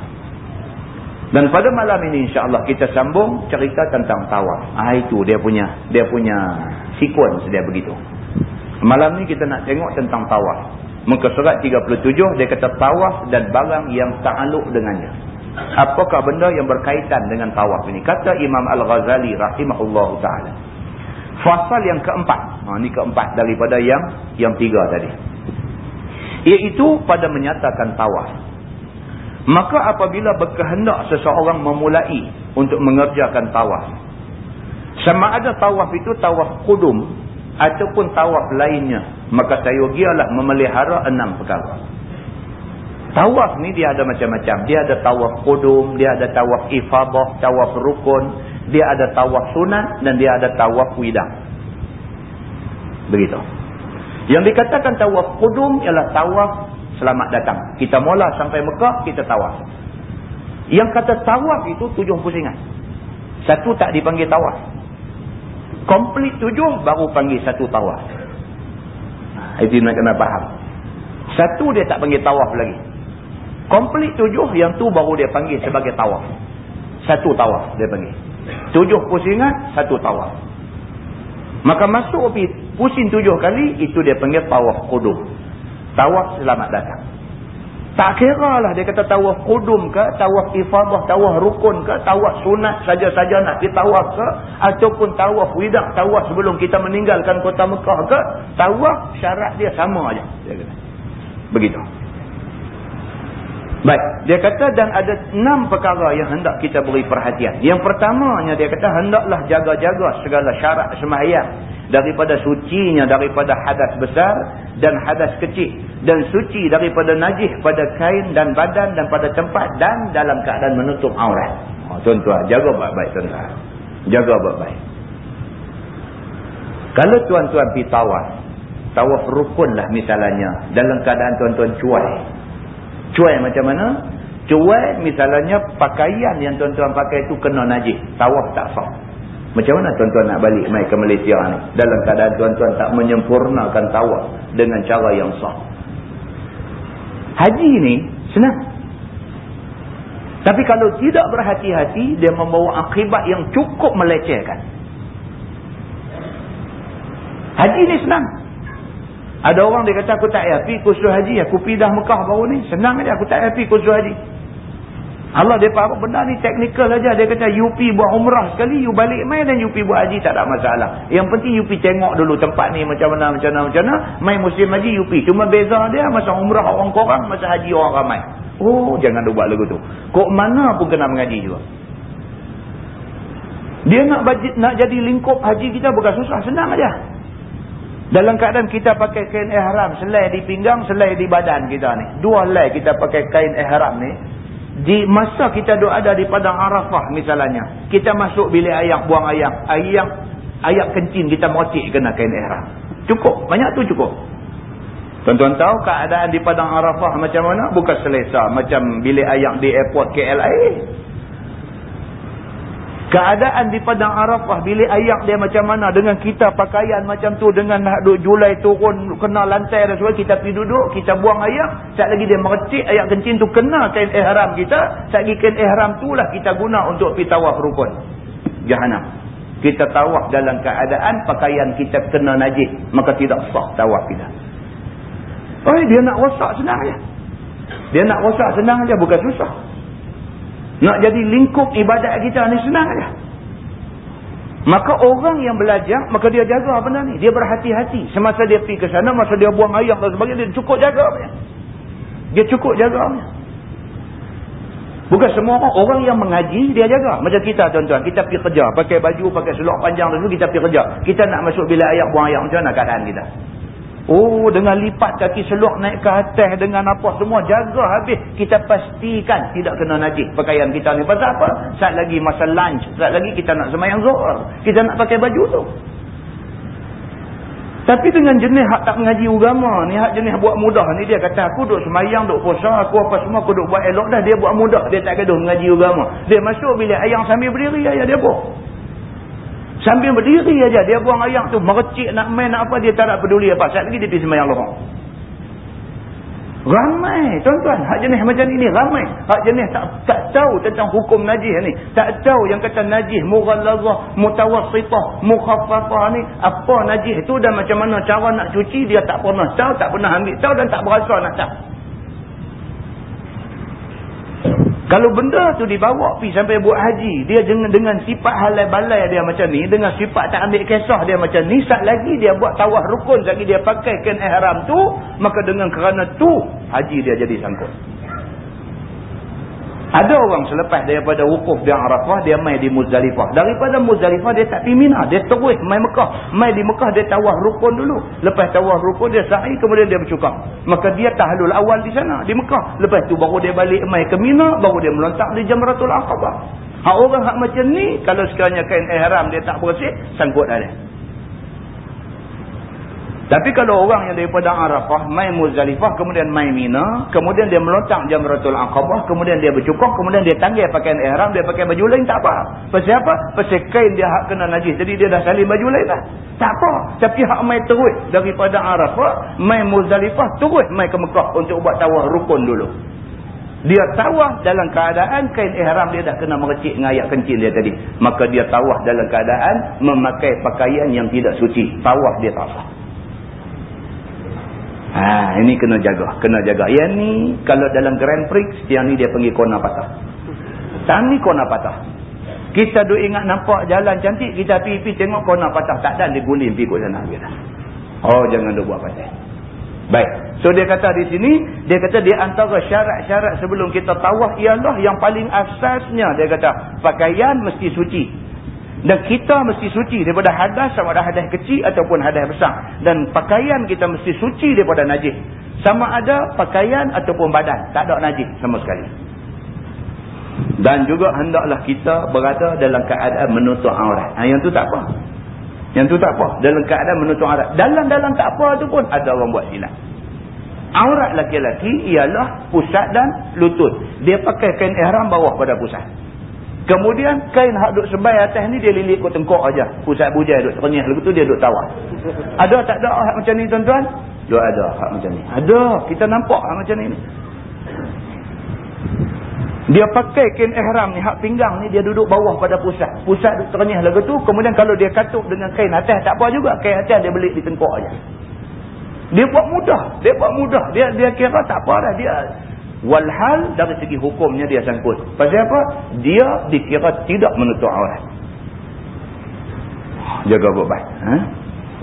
Dan pada malam ini insya-Allah kita sambung cerita tentang tawaf. Ah itu dia punya dia punya sequence dia begitu. Malam ni kita nak tengok tentang tawaf. Muka surat 37 dia kata tawaf dan barang yang ta'aluk dengannya. Apakah benda yang berkaitan dengan tawaf ini? Kata Imam Al-Ghazali rahimahullah taala. Fasal yang keempat. Ha ni keempat daripada yang yang tiga tadi. Iaitu pada menyatakan tawaf. Maka apabila berkehendak seseorang memulai untuk mengerjakan tawaf. Sama ada tawaf itu tawaf kudum ataupun tawaf lainnya. Maka sayogialah memelihara enam perkara. Tawaf ni dia ada macam-macam. Dia ada tawaf kudum, dia ada tawaf ifadah, tawaf rukun. Dia ada tawaf sunat dan dia ada tawaf widang. Begitu. Yang dikatakan tawaf kudum ialah tawaf selamat datang. Kita mula sampai Mekah, kita tawaf. Yang kata tawaf itu tujuh pusingan. Satu tak dipanggil tawaf. Komplit tujuh, baru panggil satu tawaf. Itu nak kena faham. Satu dia tak panggil tawaf lagi. Komplit tujuh, yang tu baru dia panggil sebagai tawaf. Satu tawaf dia panggil. Tujuh pusingan, satu tawaf. Maka masuk pusing tujuh kali, itu dia panggil tawaf kudum. Tawaf selamat datang. Tak kira lah dia kata tawaf kudum ke, tawaf ifadah, tawaf rukun ke, tawaf sunat saja-saja nak ditawaf ke, ataupun tawaf widak, tawaf sebelum kita meninggalkan kota Mekah ke, tawaf syarat dia sama aja. Begitu. Baik, dia kata dan ada enam perkara yang hendak kita beri perhatian. Yang pertamanya dia kata hendaklah jaga-jaga segala syarat sembahyang daripada sucinya daripada hadas besar dan hadas kecil dan suci daripada najis pada kain dan badan dan pada tempat dan dalam keadaan menutup aurat. Oh, tuan-tuan, jaga baik-baik tuan-tuan. Jaga baik-baik. Kalau tuan-tuan pergi tawaf, tawaf rukun lah misalnya dalam keadaan tuan-tuan cuai. Cuai macam mana? Cuai misalnya pakaian yang tuan-tuan pakai itu kena najis. Tawaf tak sah. Macam mana tuan-tuan nak balik mai ke Malaysia ni? Dalam keadaan tuan-tuan tak menyempurnakan tawaf dengan cara yang sah. Haji ni senang. Tapi kalau tidak berhati-hati, dia membawa akibat yang cukup melecehkan. Haji ni senang. Ada orang dia kata aku tak payah pergi kursus haji. Aku pergi dah Mekah baru ni. Senang aja aku tak payah pergi kursus haji. Allah dia faham benda ni teknikal aja dia kata UP buat umrah sekali you balik mai dan UP buat haji tak ada masalah. Yang penting UP tengok dulu tempat ni macam mana macam mana macam mana. Mai musim haji UP cuma beza dia masa umrah orang korang masa haji orang ramai. Oh jangan buat lagu tu. Kok mana pun kena mengaji juga. Dia nak bajit, nak jadi lingkup haji kita bukan susah senang aja. Dalam keadaan kita pakai kain ihram selai di pinggang selai di badan kita ni. Dua helai kita pakai kain ihram ni di masa kita duduk ada di padang Arafah misalnya kita masuk bilik ayak buang ayak. Ayak ayak kencing kita mocik kena kain ihram. Cukup banyak tu cukup. Tuan-tuan tahu keadaan di padang Arafah macam mana? Bukan selesa macam bilik ayak di airport KLIA Keadaan di Padang Arafah bilik ayak dia macam mana dengan kita pakaian macam tu dengan nak duduk julai turun kena lantai dan sebagainya kita pergi duduk kita buang ayak saat lagi dia merecik ayak kencing tu kena kain ihram kita saat lagi kain ihram tu lah kita guna untuk pergi tawaf rukun. Jahanam kita tawaf dalam keadaan pakaian kita kena najis maka tidak sah tawaf kita. Oh dia nak wasak senang aja dia nak wasak senang aja bukan susah nak jadi lingkup ibadat kita ni senang aja. Maka orang yang belajar, maka dia jaga benda ni. Dia berhati-hati. Semasa dia pergi ke sana, masa dia buang ayam dan sebagainya, dia cukup jaga. Dia cukup jaga. Bukan semua orang, orang yang mengaji, dia jaga. Macam kita tuan-tuan, kita pergi kerja. Pakai baju, pakai selok panjang kita pergi kerja. Kita nak masuk bilik ayam, buang ayam. Macam mana keadaan kita? Oh dengan lipat kaki selok naik ke atas dengan apa semua jaga habis. Kita pastikan tidak kena najis pakaian kita ni. Pasal apa? Saat lagi masa lunch saat lagi kita nak semayang zuhur. Kita nak pakai baju tu. Tapi dengan jenis hak tak mengaji agama ni hak jenis buat mudah ni dia kata aku duk semayang duk puasa aku apa semua aku duk buat elok dah. Dia buat mudah dia tak gaduh mengaji agama. Dia masuk bilik ayam sambil berdiri ayah dia buat Sambil berdiri aja dia buang air tu. Merecik nak main nak apa dia tak nak peduli apa. Saat lagi dia pergi semayang lohong. Ramai tuan-tuan. Hak jenis macam ini ramai. Hak jenis tak tak tahu tentang hukum najis ni. Tak tahu yang kata najis. Mughallazah, mutawassitah, mukhaffafah ni. Apa najis tu dan macam mana cara nak cuci dia tak pernah tahu. Tak pernah ambil tahu dan tak berasa nak tahu. Kalau benda tu dibawa pi sampai buat haji, dia dengan dengan sifat halal balai dia macam ni, dengan sifat tak ambil kisah dia macam ni, sat lagi dia buat tawah rukun, lagi dia pakai kain ihram tu, maka dengan kerana tu haji dia jadi sangkut. Ada orang selepas daripada wukuf di Arafah, dia mai di Muzdalifah. Daripada Muzdalifah, dia tak pergi Mina. Dia terus mai Mekah. Mai di Mekah, dia tawah rukun dulu. Lepas tawah rukun, dia sa'i, kemudian dia bercukar. Maka dia tahlul awal di sana, di Mekah. Lepas tu baru dia balik mai ke Mina, baru dia melontak di Jamratul Aqabah. Hak orang hak macam ni, kalau sekiranya kain ihram dia tak bersih, sangkut ada. Tapi kalau orang yang daripada Arafah, main Muzdalifah, kemudian main Mina, kemudian dia melontak Jamratul Aqabah, kemudian dia bercukup, kemudian dia tanggil pakaian ihram, dia pakai baju lain, tak apa. Pasal apa? Pasal kain dia hak kena najis. Jadi dia dah salin baju lain dah. Tak apa. Tapi hak main terus daripada Arafah, main Muzdalifah, terus main ke Mekah untuk buat tawah rukun dulu. Dia tawah dalam keadaan kain ihram dia dah kena merecik dengan ayat kencing dia tadi. Maka dia tawah dalam keadaan memakai pakaian yang tidak suci. Tawah dia tak sah. Ha, ini kena jaga, kena jaga. Yang ni kalau dalam Grand Prix, yang ni dia pergi kona patah. Tang ni kona patah. Kita duk ingat nampak jalan cantik, kita pergi-pergi tengok kona patah. Tak ada dia guling pergi ke sana. Kita. Oh, jangan duk buat patah. Baik. So dia kata di sini, dia kata di antara syarat-syarat sebelum kita tawah ialah yang paling asasnya dia kata pakaian mesti suci. Dan kita mesti suci daripada hadas sama ada hadas kecil ataupun hadas besar. Dan pakaian kita mesti suci daripada najis. Sama ada pakaian ataupun badan. Tak ada najis sama sekali. Dan juga hendaklah kita berada dalam keadaan menutup aurat. Ha, yang tu tak apa. Yang tu tak apa. Dalam keadaan menutup aurat. Dalam-dalam tak apa tu pun ada orang buat silap. Aurat laki-laki ialah pusat dan lutut. Dia pakai kain ihram bawah pada pusat. Kemudian kain hak duk sebai atas ni dia lilit ke tengkok aja. Pusat bujai duk ternyah lagu tu dia duk tawar. Ada tak ada hak macam ni tuan-tuan? Duk ada hak macam ni. Ada, kita nampak hak macam ni. Dia pakai kain ihram ni hak pinggang ni dia duduk bawah pada pusat. Pusat duk ternyah lagu tu kemudian kalau dia katuk dengan kain atas tak apa juga. Kain atas dia belik di tengkok aja. Dia buat mudah, dia buat mudah. Dia dia kira tak apa dah dia Walhal dari segi hukumnya dia sangkut. Pasal apa? Dia dikira tidak menutup aurat. Jaga baik-baik. Ha?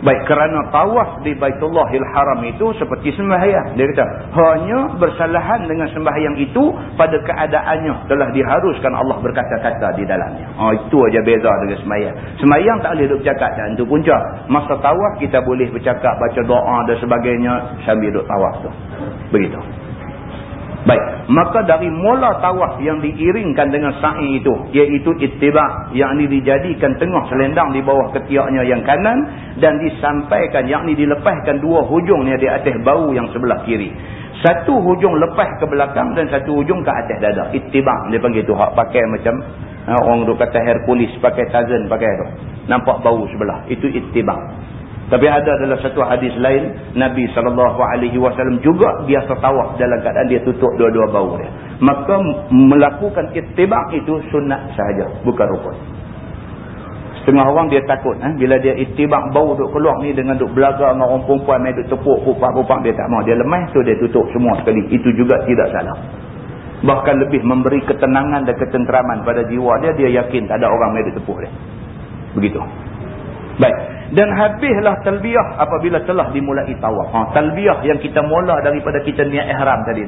Baik, kerana tawaf di Baitullahil Haram itu seperti sembahyang. Dia kata, hanya bersalahan dengan sembahyang itu pada keadaannya telah diharuskan Allah berkata-kata di dalamnya. Oh, itu aja beza dengan sembahyang. Sembahyang tak boleh duduk bercakap dan itu punca. Masa tawaf kita boleh bercakap, baca doa dan sebagainya sambil duduk tawaf tu. Begitu. Maka dari mula tawaf yang diiringkan dengan sa'i itu, iaitu ittiba' yang ini dijadikan tengah selendang di bawah ketiaknya yang kanan dan disampaikan, yang ini dilepaskan dua hujungnya di atas bau yang sebelah kiri. Satu hujung lepas ke belakang dan satu hujung ke atas dada. Ittiba' dia panggil tu, hak pakai macam ha, orang duk kata Hercules, pakai Tarzan pakai tu. Nampak bau sebelah, itu ittiba'. Tapi ada dalam satu hadis lain, Nabi SAW juga biasa tawaf dalam keadaan dia tutup dua-dua bau dia. Maka melakukan itibak itu sunat sahaja, bukan rukun. Setengah orang dia takut. Eh? Bila dia itibak bau duk keluar ni dengan duk belaga dengan orang perempuan, main duk tepuk, pupak-pupak, dia tak mau. Dia lemah, so dia tutup semua sekali. Itu juga tidak salah. Bahkan lebih memberi ketenangan dan ketenteraman pada jiwa dia, dia yakin tak ada orang main duk tepuk dia. Begitu. Baik. Dan habislah talbiyah apabila telah dimulai tawaf. Ha, talbiyah yang kita mula daripada kita niat ihram tadi.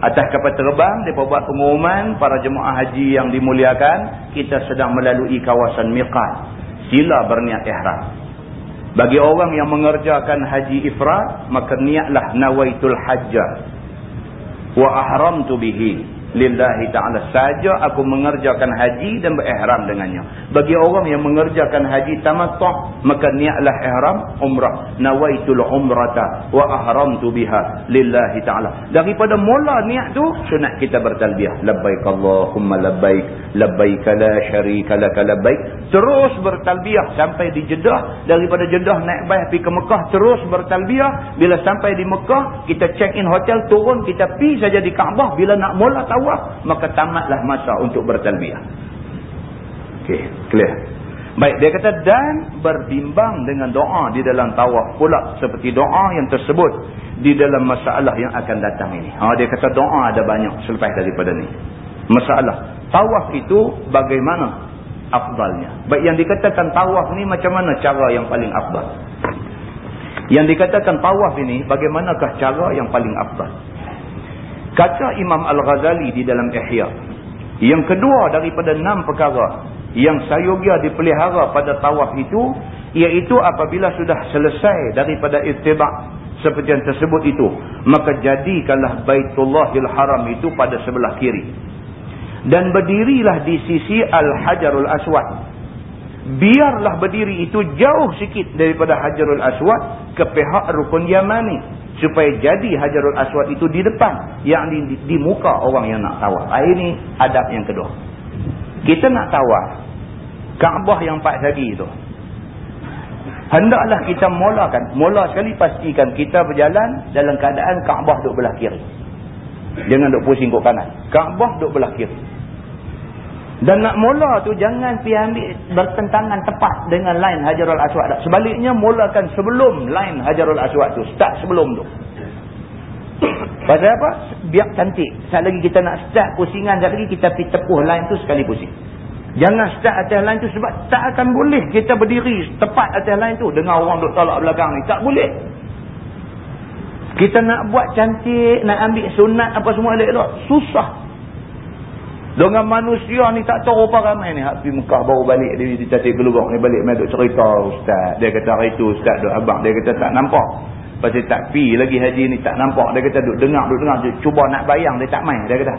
Atas kapal terbang, mereka buat pengumuman para jemaah haji yang dimuliakan. Kita sedang melalui kawasan miqat. Sila berniat ihram. Bagi orang yang mengerjakan haji ifrat, maka niatlah nawaitul hajjah. Wa ahram tu bihi. Lillahi ta'ala. Saja aku mengerjakan haji dan berihram dengannya. Bagi orang yang mengerjakan haji tamattu' maka niatlah ihram umrah. Nawaitul umrata wa ahramtu biha. Lillahi ta'ala. Daripada mula niat tu sunat kita bertalbiyah. Labbaik allahumma labbaik. Labbaik la syarika lak labbaik. Terus bertalbiyah sampai di Jeddah. Daripada Jeddah naik bas pergi ke Mekah terus bertalbiyah. Bila sampai di Mekah kita check in hotel turun kita pi saja di Kaabah. Bila nak mula tawaf maka tamatlah masa untuk bertalbiyah. Okey clear? Baik dia kata dan berbimbang dengan doa di dalam tawaf pula seperti doa yang tersebut di dalam masalah yang akan datang ini. Ha dia kata doa ada banyak selepas daripada ni. Masalah. Tawaf itu bagaimana? Afdalnya. Baik yang dikatakan tawaf ni macam mana cara yang paling afdal? Yang dikatakan tawaf ini bagaimanakah cara yang paling afdal Kata Imam Al-Ghazali di dalam Ihya. Yang kedua daripada enam perkara yang sayogia dipelihara pada tawaf itu, iaitu apabila sudah selesai daripada istibak seperti yang tersebut itu, maka jadikanlah Baitullahil Haram itu pada sebelah kiri. Dan berdirilah di sisi Al-Hajarul Aswad. Biarlah berdiri itu jauh sikit daripada Hajarul Aswad ke pihak Rukun Yamani supaya jadi Hajarul Aswad itu di depan yang di, di muka orang yang nak tawaf. Ini adab yang kedua. Kita nak tawaf Kaabah yang empat segi itu. Hendaklah kita mulakan, mula sekali pastikan kita berjalan dalam keadaan Kaabah duduk belah kiri. Jangan duduk pusing ke kanan. Kaabah duduk belah kiri. Dan nak mula tu jangan pi ambil bertentangan tepat dengan line Hajarul Aswad. Sebaliknya mulakan sebelum line Hajarul Aswad tu. Start sebelum tu. Pasal apa? Biar cantik. Saat lagi kita nak start pusingan, saat lagi kita pi tepuh line tu sekali pusing. Jangan start atas line tu sebab tak akan boleh kita berdiri tepat atas line tu. Dengar orang duk tolak belakang ni. Tak boleh. Kita nak buat cantik, nak ambil sunat apa semua elok-elok. Susah. Dengan manusia ni tak tahu apa ramai ni. Habis Mekah baru balik dia di Tasik Gelugok ni balik duk cerita ustaz. Dia kata hari tu ustaz duk abang dia kata tak nampak. Pasal tak pi lagi haji ni tak nampak. Dia kata duk dengar duk dengar dia cuba nak bayang dia tak main dia kata.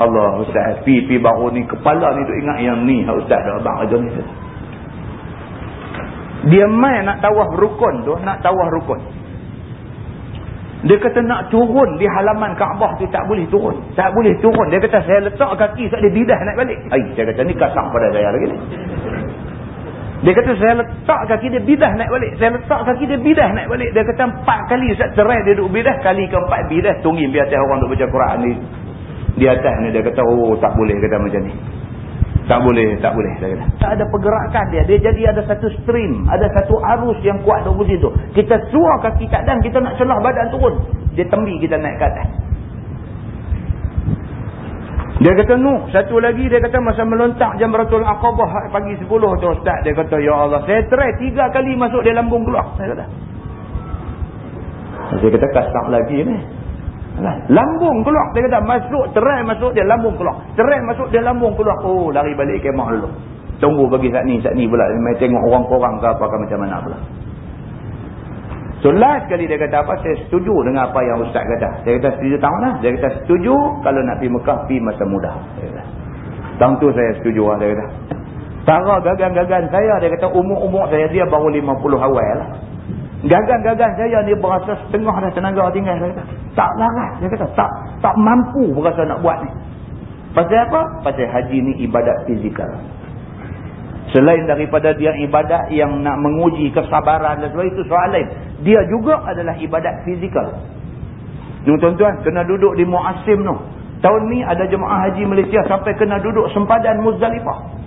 Allah ustaz pi pi baru ni kepala ni duk ingat yang ni ustaz duk abang aja ni. Dia main nak tawah rukun tu nak tawah rukun. Dia kata nak turun di halaman Kaabah tu tak boleh turun. Tak boleh turun. Dia kata saya letak kaki sebab dia bidah naik balik. Hai, saya kata ni kasar pada saya lagi ni. Dia kata saya letak kaki dia bidah naik balik. Saya letak kaki dia bidah naik balik. Dia kata empat kali Ustaz cerai dia duduk bidah. Kali keempat bidah tunggim biar orang duduk baca Quran ni. Di atas ni dia kata oh tak boleh kata macam ni. Tak boleh, tak boleh. Saya kata. Tak ada pergerakan dia. Dia jadi ada satu stream. Ada satu arus yang kuat di situ. Kita suar kaki tak dan kita nak celah badan turun. Dia tembi kita naik ke atas. Dia kata, no. Satu lagi dia kata masa melontak jam beratul akabah pagi 10 tu Ustaz. Dia kata, Ya Allah. Saya try tiga kali masuk dia lambung keluar. Saya kata. Saya kata, kasar lagi ni. Lambung keluar. Dia kata masuk, terai masuk, dia lambung keluar. Terai masuk, dia lambung keluar. Oh, lari balik kemah dulu. Tunggu bagi saat ni, saat ni pula. Dia tengok orang-orang ke apa ke macam mana pula. So, last kali dia kata apa, saya setuju dengan apa yang Ustaz kata. Saya kata setuju tahun lah. Dia kata setuju kalau nak pergi Mekah, pergi masa muda. Tahun tu saya setuju lah, dia kata. Tara gagan-gagan saya, dia kata umur-umur saya, dia baru 50 awal lah. Gagan-gagan saya ni berasa setengah dah tenaga tinggal. Dia kata. Tak larat. Dia kata tak tak mampu berasa nak buat ni. Pasal apa? Pasal haji ni ibadat fizikal. Selain daripada dia ibadat yang nak menguji kesabaran dan sebagainya, itu soal lain. Dia juga adalah ibadat fizikal. Tuan-tuan, kena duduk di Mu'asim tu. Tahun ni ada jemaah haji Malaysia sampai kena duduk sempadan Muzdalifah.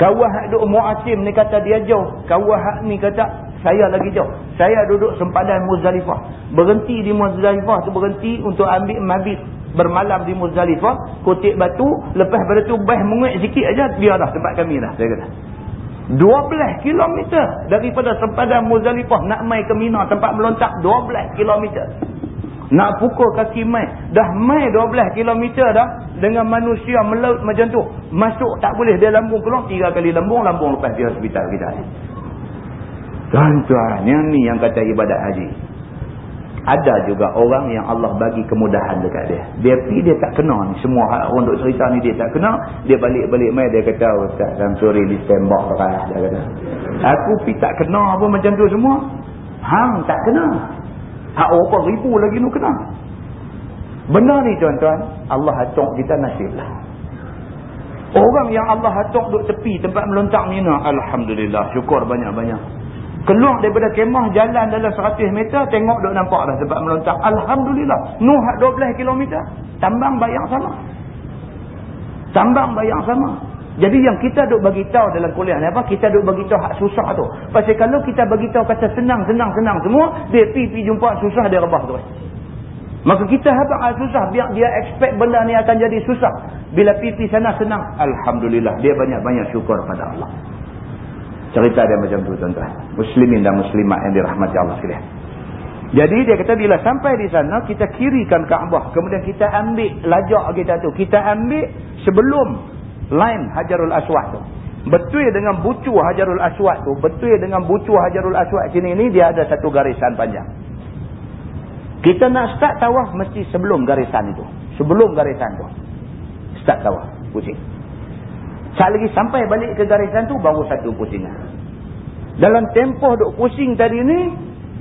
Kawah hak duduk mu'asim ni kata dia jauh. Kawah hak ni kata saya lagi jauh. Saya duduk sempadan Muzdalifah. Berhenti di Muzdalifah tu berhenti untuk ambil mabit. Bermalam di Muzdalifah. Kutip batu. Lepas pada tu bah menguik sikit aja Dia dah tempat kami dah. Saya kata. 12 kilometer daripada sempadan Muzdalifah nak mai ke Mina tempat melontak 12 kilometer. Nak pukul kaki mai. Dah mai 12 km dah. Dengan manusia melaut macam tu. Masuk tak boleh. Dia lambung keluar. Tiga kali lambung. Lambung lepas di hospital kita. Tuan-tuan. Yang ni yang kata ibadat haji. ada juga orang yang Allah bagi kemudahan dekat dia. Dia pergi dia tak kena ni. Semua orang duk cerita ni dia tak kena. Dia balik-balik mai dia kata Ustaz Samsuri tembak beras dia kata. Aku pergi tak kena apa macam tu semua. Hang tak kena. Hak apa ribu lagi nu kena. Benar ni tuan-tuan. Allah atok kita nasib lah. Orang yang Allah atok duk tepi tempat melontak ni nak. Alhamdulillah. Syukur banyak-banyak. Keluar daripada kemah jalan dalam 100 meter tengok dok nampak dah tempat melontar. Alhamdulillah. Nuh 12 km. Tambang bayang sama. Tambang bayang sama. Jadi yang kita duk bagi tahu dalam kuliah ni apa? Kita duk bagi tahu hak susah tu. Pasal kalau kita bagi tahu kata senang senang senang semua, dia pi pi jumpa susah dia rebah tu. Maka kita habaq hak susah biar dia expect benda ni akan jadi susah. Bila pi pi sana senang, alhamdulillah dia banyak-banyak syukur pada Allah. Cerita dia macam tu tuan-tuan. Muslimin dan muslimat yang dirahmati Allah sekalian. Jadi dia kata bila sampai di sana kita kirikan Kaabah. Kemudian kita ambil lajak kita tu. Kita ambil sebelum line Hajarul Aswad tu. Betul dengan bucu Hajarul Aswad tu. Betul dengan bucu Hajarul Aswad sini ni dia ada satu garisan panjang. Kita nak start tawaf mesti sebelum garisan itu. Sebelum garisan tu. Start tawaf. Pusing. Saat lagi sampai balik ke garisan tu baru satu pusingan. Dalam tempoh duk pusing tadi ni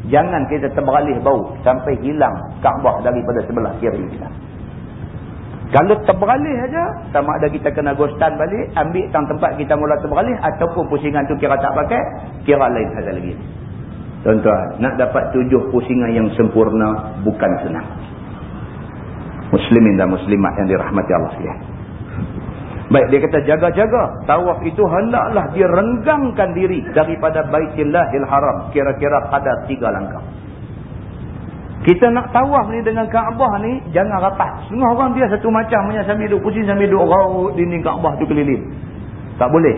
jangan kita terberalih bau sampai hilang Kaabah daripada sebelah kiri kita. Kalau terberalih aja sama ada kita kena ghostan balik, ambil tang tempat kita mula terberalih ataupun pusingan tu kira tak pakai, kira lain saja lagi. Tuan-tuan, nak dapat tujuh pusingan yang sempurna bukan senang. Muslimin dan muslimat yang dirahmati Allah sekalian. Baik dia kata jaga-jaga. Tawaf itu hendaklah dia renggangkan diri daripada Baitillahil Haram. Kira-kira pada tiga langkah. Kita nak tawaf ni dengan Kaabah ni jangan rapat. Semua orang dia satu macam punya sambil duduk pusing sambil duduk raut dinding Kaabah tu keliling. Tak boleh.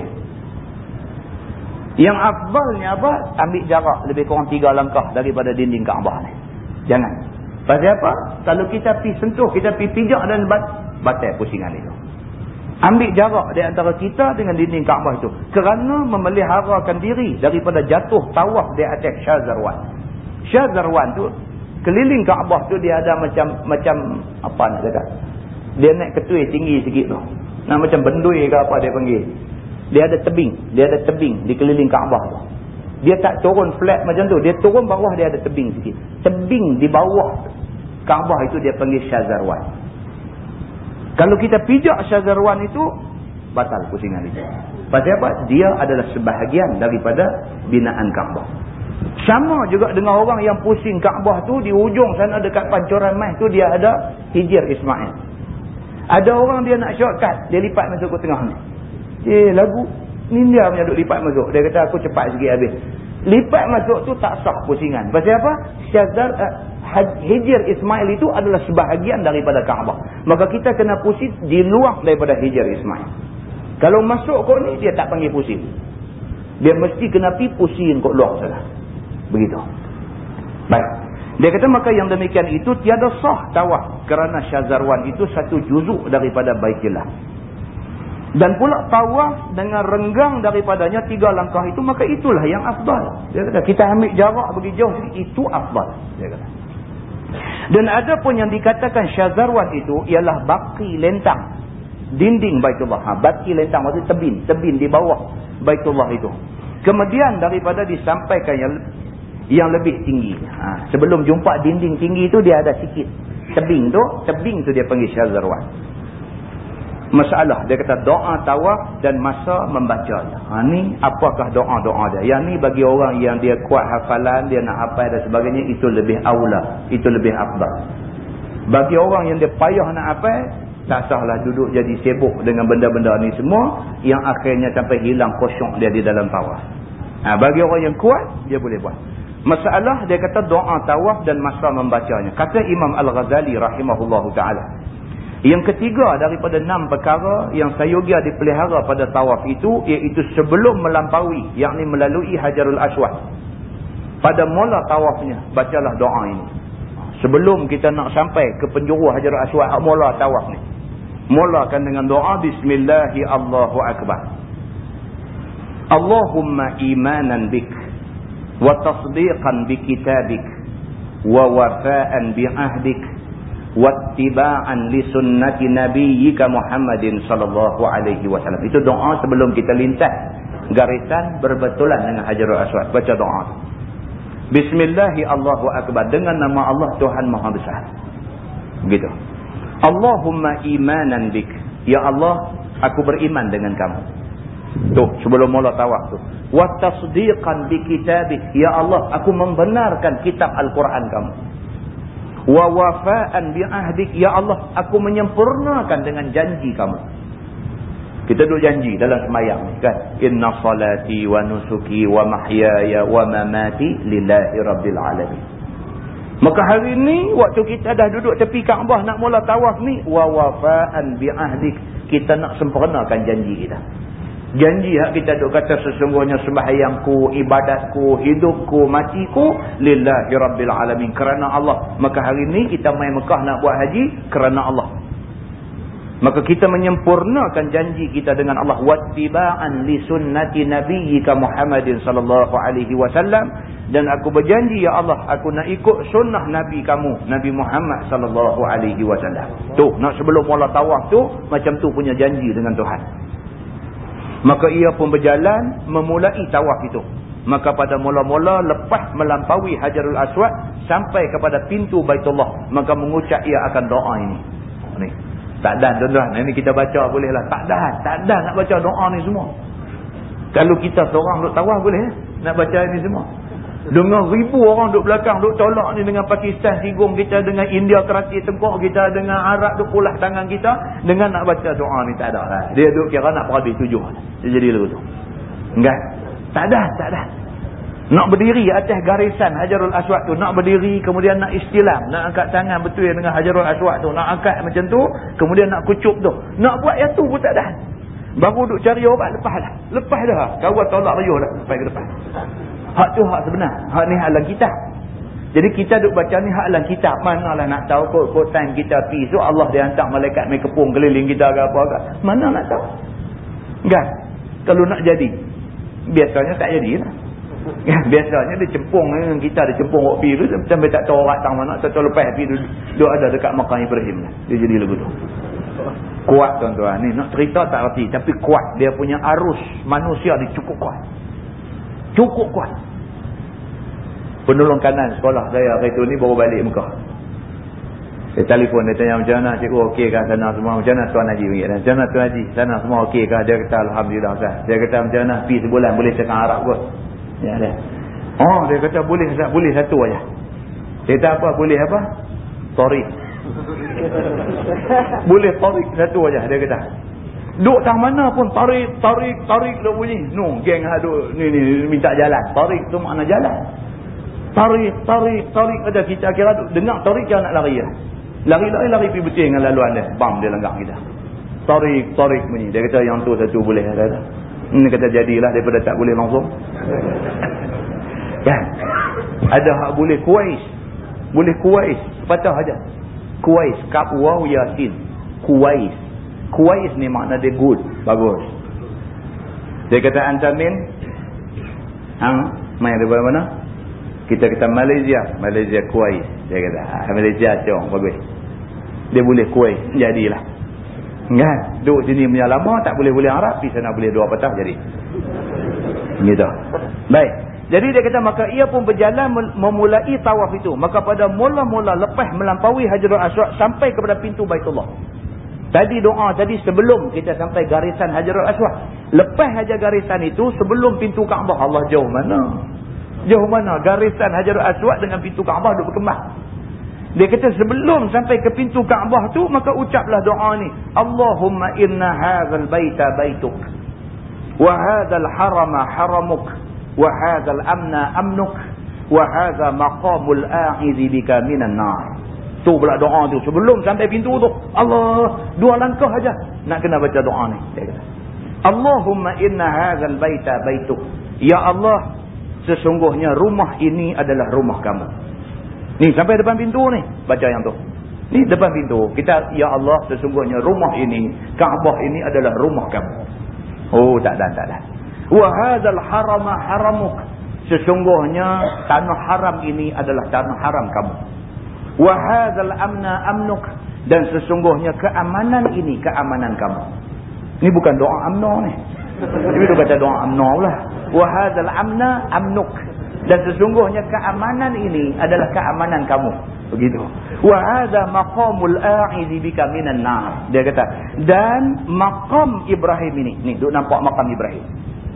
Yang afdalnya apa? Ambil jarak lebih kurang tiga langkah daripada dinding Kaabah ni. Jangan. Pasal apa? Kalau kita pi sentuh, kita pi pijak dan bat, batal pusingan itu. Ambil jarak di antara kita dengan dinding Kaabah itu. Kerana memeliharakan diri daripada jatuh tawaf di atas Syazarwan. Syazarwan tu, keliling Kaabah tu dia ada macam, macam apa nak kata. Dia naik ketui tinggi sikit tu. Nah, macam bendui ke apa dia panggil. Dia ada tebing. Dia ada tebing di keliling Kaabah tu. Dia tak turun flat macam tu. Dia turun bawah dia ada tebing sikit. Tebing di bawah Kaabah itu dia panggil Syazarwan. Kalau kita pijak syazarwan itu, batal pusingan itu. Pasal apa? Dia adalah sebahagian daripada binaan Kaabah. Sama juga dengan orang yang pusing Kaabah tu, di ujung sana dekat pancuran mai tu, dia ada hijir Ismail. Ada orang dia nak shortcut, dia lipat masuk ke tengah ni. Eh, lagu ni dia punya duk lipat masuk. Dia kata aku cepat sikit habis. Lipat masuk tu tak sah pusingan. Pasal apa? Syazar, uh, Hijir Ismail itu adalah sebahagian daripada Kaabah. Maka kita kena pusing di luar daripada Hijir Ismail. Kalau masuk kau ni, dia tak panggil pusing. Dia mesti kena pergi pusing kau luar sana. Begitu. Baik. Dia kata maka yang demikian itu tiada sah tawaf. Kerana Syazarwan itu satu juzuk daripada Baitillah. Dan pula tawaf dengan renggang daripadanya tiga langkah itu, maka itulah yang afdal. Dia kata, kita ambil jarak bagi jauh, itu afdal. Dia kata. Dan ada pun yang dikatakan syazarwan itu ialah baki lentang. Dinding Baitullah. Ha, baki lentang maksudnya tebin. Tebin di bawah Baitullah itu. Kemudian daripada disampaikan yang, yang lebih tinggi. Ha, sebelum jumpa dinding tinggi itu dia ada sikit. Tebing tu. Tebing tu dia panggil syazarwan masalah dia kata doa tawaf dan masa membacanya ha, ni apakah doa-doa dia yang ni bagi orang yang dia kuat hafalan dia nak hafal dan sebagainya itu lebih aula itu lebih afdal bagi orang yang dia payah nak hafal tak sahlah duduk jadi sibuk dengan benda-benda ni semua yang akhirnya sampai hilang kosong dia di dalam tawaf ha, bagi orang yang kuat dia boleh buat masalah dia kata doa tawaf dan masa membacanya kata Imam Al-Ghazali rahimahullahu ta'ala yang ketiga daripada enam perkara yang sayogia dipelihara pada tawaf itu iaitu sebelum melampaui yakni melalui Hajarul Aswad. Pada mula tawafnya bacalah doa ini. Sebelum kita nak sampai ke penjuru Hajarul Aswad mula tawaf ni. Mulakan dengan doa bismillahi Allahu akbar. Allahumma imanan bik kitabik wa wafa'an bi'ahdik wattiba'an li sunnati nabiyyika Muhammadin sallallahu alaihi wasallam. Itu doa sebelum kita lintas garisan berbetulan dengan Hajarul Aswad. Baca doa. Bismillahi Allahu Akbar. Dengan nama Allah Tuhan Maha Besar. Begitu. Allahumma imanan bik. Ya Allah, aku beriman dengan kamu. Tuh, sebelum mula tawaf tu. Wa tasdiqan bi kitabik. Ya Allah, aku membenarkan kitab Al-Quran kamu. Wa wafa'an bi ahdik. Ya Allah, aku menyempurnakan dengan janji kamu. Kita duduk janji dalam semayang kan. Inna salati wa nusuki wa mahyaya wa mamati lillahi rabbil alamin. Maka hari ni waktu kita dah duduk tepi Kaabah nak mula tawaf ni wa wafa'an bi ahdik. Kita nak sempurnakan janji kita. Janji hak kita duk kata sesungguhnya sembahyangku, ibadatku, hidupku, matiku lillahi rabbil alamin kerana Allah. Maka hari ni kita mai Mekah nak buat haji kerana Allah. Maka kita menyempurnakan janji kita dengan Allah wattiba'an li sunnati nabiyyika Muhammadin sallallahu alaihi wasallam dan aku berjanji ya Allah aku nak ikut sunnah nabi kamu Nabi Muhammad sallallahu alaihi wasallam. Tu nak sebelum mula tawaf tu macam tu punya janji dengan Tuhan. Maka ia pun berjalan memulai tawaf itu. Maka pada mula-mula lepas melampaui Hajarul Aswad sampai kepada pintu Baitullah. Maka mengucap ia akan doa ini. Ni. Tak dah tuan-tuan. Ini kita baca bolehlah. Tak dah. Tak dah nak baca doa ni semua. Kalau kita seorang duk tawaf boleh. Nak baca ini semua. Dengan ribu orang duduk belakang, duduk tolak ni dengan Pakistan sigung kita, dengan India kerati tengkok kita, dengan Arab duduk pulah tangan kita, dengan nak baca doa ni tak ada lah. Dia duduk kira nak perhabis tujuh. Dia jadi lagu tu. Enggak? Tak ada, tak ada. Nak berdiri atas garisan Hajarul Aswad tu, nak berdiri, kemudian nak istilam, nak angkat tangan betul dengan Hajarul Aswad tu, nak angkat macam tu, kemudian nak kucup tu. Nak buat yang tu pun tak ada. Baru duduk cari obat, lepas dah. Lepas dah. Kawan tolak riuh dah. Sampai ke depan. Hak tu hak sebenar. Hak ni hak dalam kitab. Jadi kita duk baca ni hak dalam kitab. Manalah nak tahu kot, kot time kita pergi. So Allah dia hantar malaikat main kepung keliling kita ke apa ke. Mana nak tahu? Kan? Kalau nak jadi. Biasanya tak jadi lah. Kan? Biasanya dia cempung dengan kita. Dia cempung waktu tu. Sampai tak tahu orang tang mana. Tak lepas pergi. Dia ada dekat makam Ibrahim. Lah. Dia jadi lagu tu. Kuat tuan-tuan. Ni nak cerita tak erti. Tapi kuat. Dia punya arus manusia dia cukup kuat. Cukup kuat. Penolong kanan sekolah saya hari tu ni baru balik Mekah. Dia telefon dia tanya macam mana cikgu okey kah sana semua macam mana tuan Haji. Macam mana tuan Haji sana semua okey kah. Dia kata Alhamdulillah Ustaz. Dia kata macam mana pergi sebulan boleh cakap Arab kot. Ya dia. Oh dia kata boleh Ustaz boleh satu aja. Dia kata apa boleh apa? Tarik. boleh tarik satu aja dia kata. Duk tang mana pun tarik, tarik, tarik dia bunyi. No, geng duk ni, ni minta jalan. Tarik tu makna jalan. Tarik, tarik, tarik ada kita kira duk dengar tarik jangan nak lari ya. Lari-lari lari pergi betul dengan laluan dia. Bam dia lenggak kita. Tarik, tarik bunyi. Dia kata yang tu satu boleh dia kata. Ini kata jadilah daripada tak boleh langsung. kan? Ada hak boleh kuais. Boleh kuais. Patah aja. Kuais. Kap waw yasin. Kuais. Kuwais ni makna dia good. Bagus. Dia kata antamin. Hang. Main dari mana? Kita kata Malaysia. Malaysia Kuwais. Dia kata. Ah, Malaysia cong. Bagus. Dia boleh Kuwais. Jadilah. Kan? Duduk sini punya lama. Tak boleh-boleh Arab. Di sana boleh dua petah jadi. Gitu. Baik. Jadi dia kata maka ia pun berjalan memulai tawaf itu. Maka pada mula-mula lepas melampaui Hajarul Aswad sampai kepada pintu Baitullah. Tadi doa tadi sebelum kita sampai garisan Hajarul Aswad. Lepas hajar garisan itu sebelum pintu Kaabah Allah jauh mana? Jauh mana? Garisan Hajarul Aswad dengan pintu Kaabah duk berkembang. Dia kata sebelum sampai ke pintu Kaabah tu maka ucaplah doa ni. Allahumma inna hadzal baita baituk. Wa hadzal harama haramuk. Wa hadzal amna amnuk. Wa hadza maqamul a'idzi bika minan nar. Tu pula doa tu. Sebelum sampai pintu tu. Allah. Dua langkah aja Nak kena baca doa ni. Dia kata. Allahumma inna hazal baita baituk. Ya Allah. Sesungguhnya rumah ini adalah rumah kamu. Ni sampai depan pintu ni. Baca yang tu. Ni depan pintu. Kita. Ya Allah. Sesungguhnya rumah ini. Kaabah ini adalah rumah kamu. Oh tak ada. Tak ada. Wa hazal harama haramuk. sesungguhnya tanah haram ini adalah tanah haram kamu wa hadzal amna amnuk. Dan sesungguhnya keamanan ini keamanan kamu. Ini bukan doa amno ni. Tapi tu kata doa amno lah wa hadzal amna amnuk. Dan sesungguhnya keamanan ini adalah keamanan kamu. Begitu. Wa hadza maqamul a'izi bika minan nar. Dia kata dan maqam Ibrahim ini. Ni duk nampak maqam Ibrahim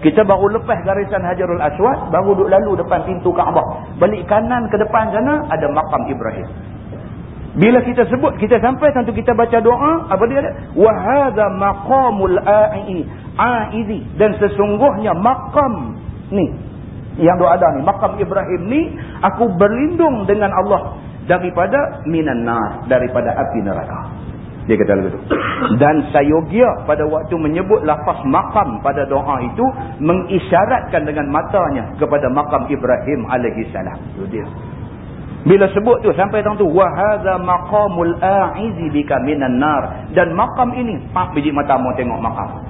kita baru lepas garisan Hajarul Aswad baru duk lalu depan pintu Kaabah. Balik kanan ke depan sana ada maqam Ibrahim. Bila kita sebut kita sampai tentu kita baca doa apa dia ada wa hadza maqamul a'izi. Dan sesungguhnya maqam ni yang doa ada ni makam Ibrahim ni aku berlindung dengan Allah daripada minan nar daripada api neraka dia kata begitu dan sayogia pada waktu menyebut lafaz makam pada doa itu mengisyaratkan dengan matanya kepada makam Ibrahim alaihi salam itu dia bila sebut tu sampai tang tu wa hadza maqamul a'izi bika minan nar dan makam ini pak biji mata mau tengok makam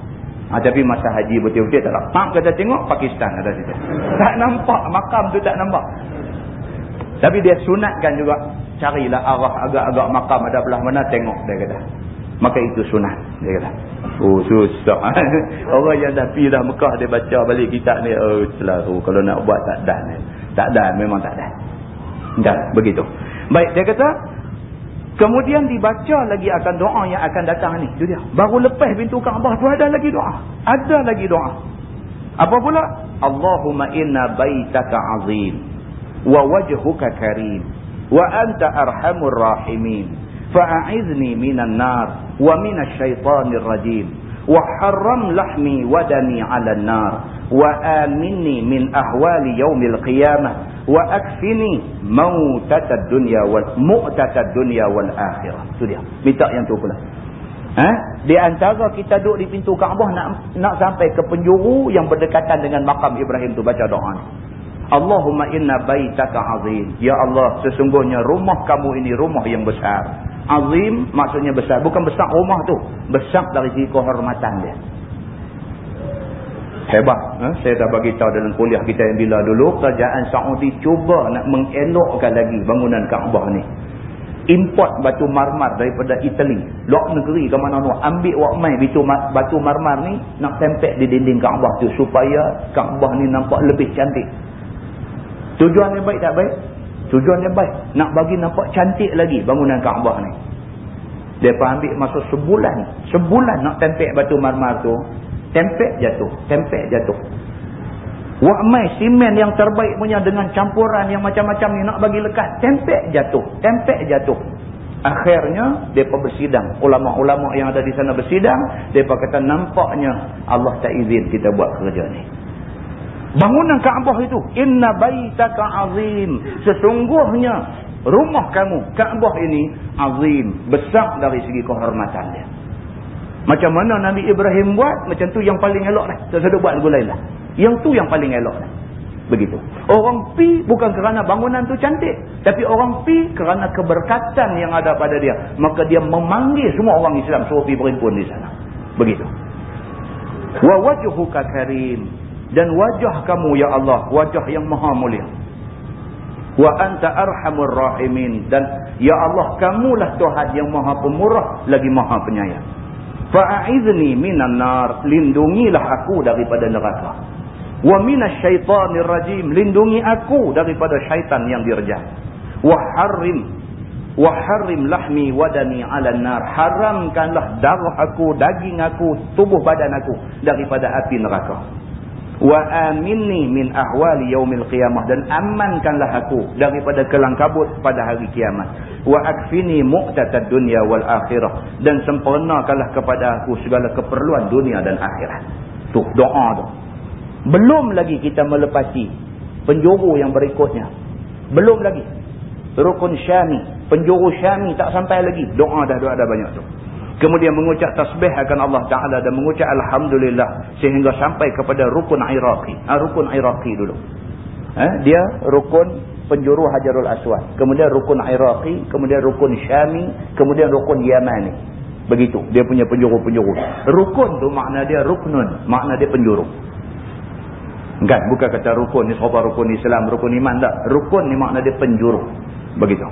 Ha, tapi masa haji betul-betul tak nampak. Kata tengok Pakistan ada situ. Tak nampak makam tu tak nampak. Tapi dia sunatkan juga. Carilah arah agak-agak makam ada belah mana tengok dia kata. Maka itu sunat dia kata. Oh susah. Orang yang dah pergi dah Mekah dia baca balik kitab ni. Oh selalu kalau nak buat tak dah ni. Tak dah memang tak dah. Dan begitu. Baik dia kata Kemudian dibaca lagi akan doa yang akan datang ni. Itu dia. Baru lepas pintu Kaabah tu ada lagi doa. Ada lagi doa. Apa pula? Allahumma inna baitaka azim. Wa wajhuka karim. Wa anta arhamur rahimin. Fa'a'izni minan nar. Wa minas syaitanir rajim. Wa harram lahmi wadani ala nar. Wa aminni min ahwali yaumil qiyamah wa akfini mautatad dunya wal mu'tatad dunya wal akhirah tu dia minta yang tu pula ha di antara kita duduk di pintu Kaabah nak nak sampai ke penjuru yang berdekatan dengan makam Ibrahim tu baca doa ni Allahumma inna baitaka azim. Ya Allah sesungguhnya rumah kamu ini rumah yang besar. Azim maksudnya besar. Bukan besar rumah tu. Besar dari segi kehormatan dia. Hebat ha? saya dah bagi tahu dalam kuliah kita yang bila dulu kerajaan Saudi cuba nak mengelokkan lagi bangunan Kaabah ni. Import batu marmar daripada Itali luar negeri ke mana tu. Ambil wak mai batu, marmar ni nak tempel di dinding Kaabah tu supaya Kaabah ni nampak lebih cantik tujuan yang baik tak baik tujuan yang baik nak bagi nampak cantik lagi bangunan Kaabah ni mereka ambil masa sebulan sebulan nak tempel batu marmar tu Tempek jatuh. Tempek jatuh. Wakmai simen yang terbaik punya dengan campuran yang macam-macam ni nak bagi lekat. Tempek jatuh. Tempek jatuh. Akhirnya, mereka bersidang. Ulama-ulama yang ada di sana bersidang. Mereka kata nampaknya Allah tak izin kita buat kerja ni. Bangunan Kaabah itu. Inna baitaka azim. Sesungguhnya rumah kamu, Kaabah ini azim. Besar dari segi kehormatan dia. Macam mana Nabi Ibrahim buat, macam tu yang paling elok lah. Tak ada buat lagu lain lah. Yang tu yang paling elok lah. Begitu. Orang pi bukan kerana bangunan tu cantik. Tapi orang pi kerana keberkatan yang ada pada dia. Maka dia memanggil semua orang Islam suruh pergi berimpun di sana. Begitu. Wa wajhuka karim. Dan wajah kamu ya Allah. Wajah yang maha mulia. Wa anta arhamur rahimin. Dan ya Allah kamulah Tuhan yang maha pemurah. Lagi maha penyayang. Fa'a'izni minan nar. Lindungilah aku daripada neraka. Wa minasyaitanir rajim. Lindungi aku daripada syaitan yang dirjah. Wa harrim. Wa harrim lahmi wadani ala nar. Haramkanlah darah aku, daging aku, tubuh badan aku daripada api neraka. Wa aminni min ahwali yaumil qiyamah. Dan amankanlah aku daripada kelangkabut pada hari kiamat. Wa akfini mu'tatad dunya wal akhirah. Dan sempurnakanlah kepada aku segala keperluan dunia dan akhirat. Tu doa tu. Belum lagi kita melepasi penjuru yang berikutnya. Belum lagi. Rukun syami. Penjuru syami tak sampai lagi. Doa dah doa dah banyak tu kemudian mengucap tasbih akan Allah Ta'ala dan mengucap Alhamdulillah sehingga sampai kepada rukun iraqi ha, rukun iraqi dulu ha, dia rukun penjuru Hajarul Aswad. Kemudian rukun Iraqi, kemudian rukun Syami, kemudian rukun Yamani. Begitu dia punya penjuru-penjuru. Rukun tu makna dia ruknun, makna dia penjuru. Kan? Bukan kata rukun ni sahabat rukun Islam, rukun iman tak. Rukun ni makna dia penjuru. Begitu.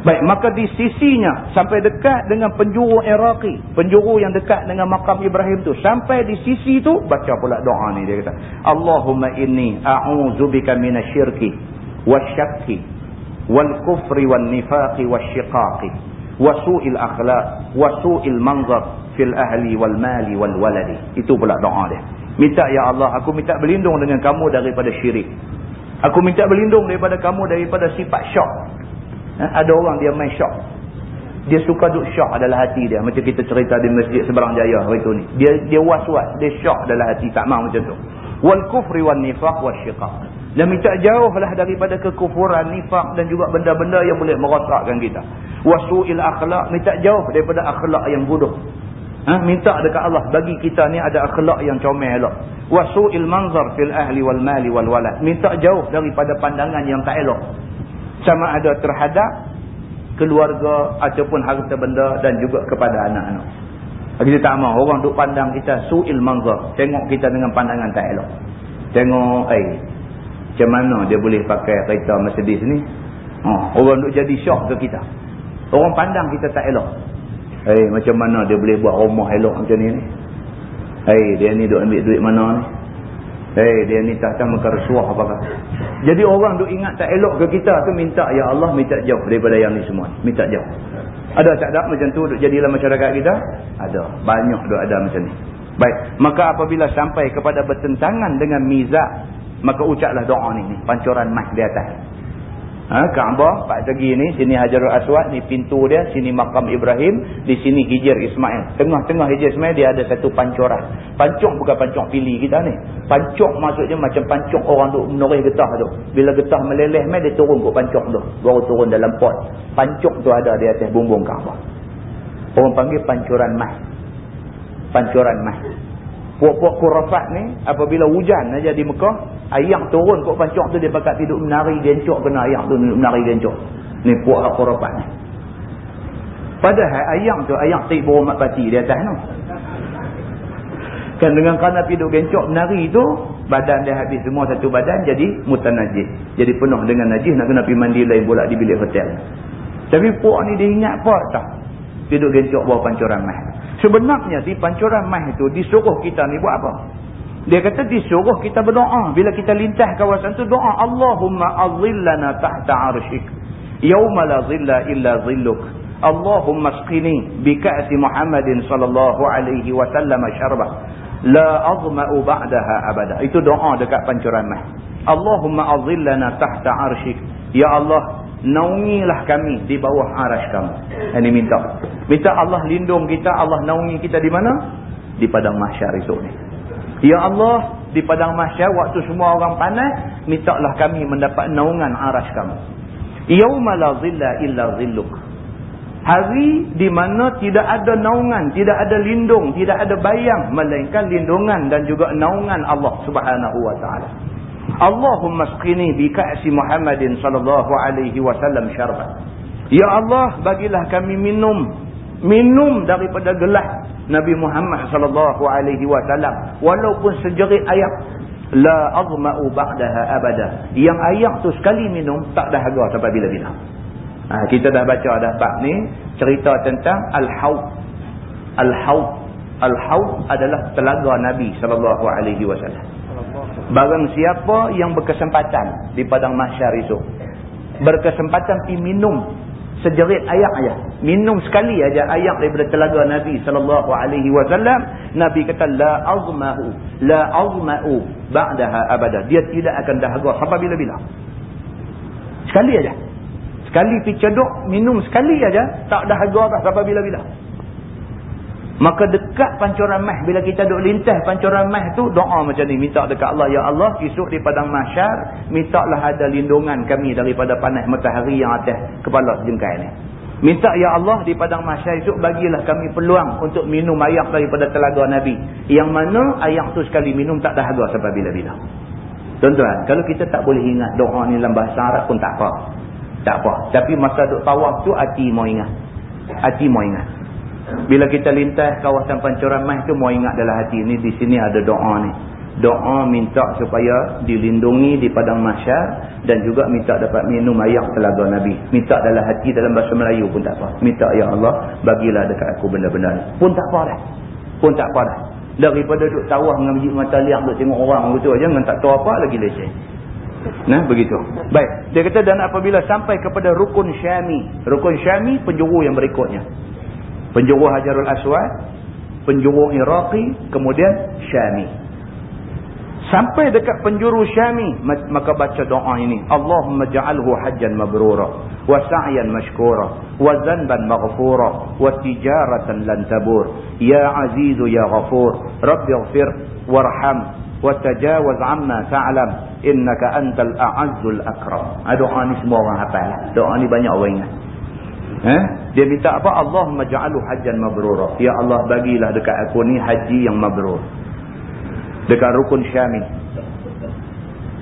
Baik, maka di sisinya sampai dekat dengan penjuru Iraqi, penjuru yang dekat dengan makam Ibrahim tu, sampai di sisi tu baca pula doa ni dia kata, Allahumma inni a'udzubika minasyirki wasyakki wal kufri wan nifaqi wasyiqaqi wa su'il akhlaq wa su'il manzar fil ahli wal mali wal waladi. Itu pula doa dia. Minta ya Allah, aku minta berlindung dengan kamu daripada syirik. Aku minta berlindung daripada kamu daripada sifat syak? Ada orang dia main syok. Dia suka duk syok adalah hati dia. Macam kita cerita di masjid seberang jaya hari tu ni. Dia dia was-was. Dia syok adalah hati. Tak mahu macam tu. Wal kufri wal nifaq wal syiqaq. Dan minta jauhlah daripada kekufuran, nifaq dan juga benda-benda yang boleh merosakkan kita. Wasu'il akhlak. Minta jauh daripada akhlak yang bodoh. Ha? Minta dekat Allah. Bagi kita ni ada akhlak yang comel elok. Wasu'il manzar fil ahli wal mali wal walad. Minta jauh daripada pandangan yang tak elok sama ada terhadap keluarga ataupun harta benda dan juga kepada anak-anak. Kita tak mahu orang duk pandang kita su'il manzar. Tengok kita dengan pandangan tak elok. Tengok, eh, macam mana dia boleh pakai kereta Mercedes ni? Oh, orang duk jadi syok ke kita. Orang pandang kita tak elok. Eh, macam mana dia boleh buat rumah elok macam ni ni? Eh, dia ni duk ambil duit mana ni? Eh, dia ni tak tahu muka rasuah apakah. Jadi orang duk ingat tak elok ke kita tu minta ya Allah minta jauh daripada yang ni semua. Minta jauh. Ada tak ada macam tu duk jadi dalam masyarakat kita? Ada. Banyak duk ada macam ni. Baik. Maka apabila sampai kepada bertentangan dengan mizah, maka ucaplah doa ni, ni pancuran mas di atas. Ha, Kaabah, Pak Segi ni, sini Hajarul Aswad, ni pintu dia, sini makam Ibrahim, di sini Hijir Ismail. Tengah-tengah Hijir Ismail dia ada satu pancuran. Pancuk bukan pancuk pilih kita ni. Pancuk maksudnya macam pancuk orang tu menoreh getah tu. Bila getah meleleh mai dia turun ke pancuk tu. Baru turun dalam pot. Pancuk tu ada di atas bumbung Kaabah. Orang panggil pancuran mah. Pancuran mah. Puak-puak kurafat ni, apabila hujan aja di Mekah, Ayak turun kok pancok tu dia pakat tidur menari gencok kena ayak tu menari gencok. Ni puak aku rapat ni. Padahal ayak tu ayak tik berumat pati di atas tu. Kan dengan kerana tidur gencok menari tu badan dia habis semua satu badan jadi mutanajis. Jadi penuh dengan najis nak kena pergi mandi lain pula di bilik hotel. Tapi puak ni dia ingat apa tak? Tidur gencok bawah pancuran mah. Sebenarnya si pancuran mah itu disuruh kita ni buat apa? Dia kata disuruh kita berdoa. Bila kita lintah kawasan tu doa. Allahumma azillana tahta arshik. Yawma la zilla illa zilluk. Allahumma skini bika'si Muhammadin sallallahu alaihi wasallam syarbah. La azma'u ba'daha abada. Itu doa dekat pancuran mah. Allahumma azillana tahta arshik. Ya Allah, naungilah kami di bawah arash kamu. Ini minta. Minta Allah lindung kita, Allah naungi kita di mana? Di padang mahsyar esok ni. Ya Allah, di padang mahsyar waktu semua orang panas, mintalah kami mendapat naungan aras kamu. Yauma la zilla illa zilluk. Hari di mana tidak ada naungan, tidak ada lindung, tidak ada bayang melainkan lindungan dan juga naungan Allah Subhanahu wa taala. Allahumma sqini bi ka'si Muhammadin sallallahu alaihi wasallam syarbat. Ya Allah, bagilah kami minum. Minum daripada gelas Nabi Muhammad sallallahu alaihi wasallam. Walaupun sejerit ayat la azma'u ba'daha abada. Yang ayat tu sekali minum tak dahaga sampai bila-bila ha, kita dah baca dah bab ni cerita tentang al-haud al-haud al-haud adalah telaga Nabi sallallahu alaihi wasallam barang siapa yang berkesempatan di padang mahsyar itu berkesempatan pi minum sejerit ayak aja. Minum sekali aja ayak daripada telaga Nabi sallallahu alaihi wasallam. Nabi kata la azmahu la azmau ba'daha abada. Dia tidak akan dahaga sampai bila-bila. Sekali aja. Sekali pi cedok minum sekali aja tak dahaga dah sampai bila-bila Maka dekat pancuran mah bila kita duk lintas pancuran mah tu doa macam ni minta dekat Allah ya Allah esok di padang mahsyar mintalah ada lindungan kami daripada panas matahari yang atas kepala jengkai ni. Minta ya Allah di padang mahsyar esok bagilah kami peluang untuk minum air daripada telaga Nabi. Yang mana air tu sekali minum tak dahaga sampai bila-bila. Tuan-tuan, kalau kita tak boleh ingat doa ni dalam bahasa Arab pun tak apa. Tak apa. Tapi masa duk tawaf tu hati mau ingat. Hati mau ingat. Bila kita lintas kawasan pancuran mah tu mau ingat dalam hati ni di sini ada doa ni. doa minta supaya dilindungi di padang masyar dan juga minta dapat minum air telaga Nabi. Minta dalam hati dalam bahasa Melayu pun tak apa. Minta ya Allah bagilah dekat aku benda-benda ni. Pun tak apa dah. Pun tak apa dah. Daripada duduk tawah dengan biji mata liang duduk tengok orang begitu aja dengan tak tahu apa lagi leceh. Nah begitu. Baik. Dia kata dan apabila sampai kepada rukun Syami. Rukun Syami penjuru yang berikutnya. Penjuru Hajarul Aswad, penjuru Iraqi, kemudian Syami. Sampai dekat penjuru Syami maka baca doa ini. Allahumma ja'alhu hajjan mabrura wa sa'yan mashkura wa zanban maghfura wa tijaratan lan tabur. Ya azizu ya ghafur, rabbi ighfir warham wa tajawaz amma ta'lam innaka antal a'azzul akram. Ha, doa ni semua orang hafal. Doa ni banyak orang ingat. Eh? Dia minta apa? Allahumma ja'alhu hajjan mabrura. Ya Allah bagilah dekat aku ni haji yang mabrur. Dekat rukun syami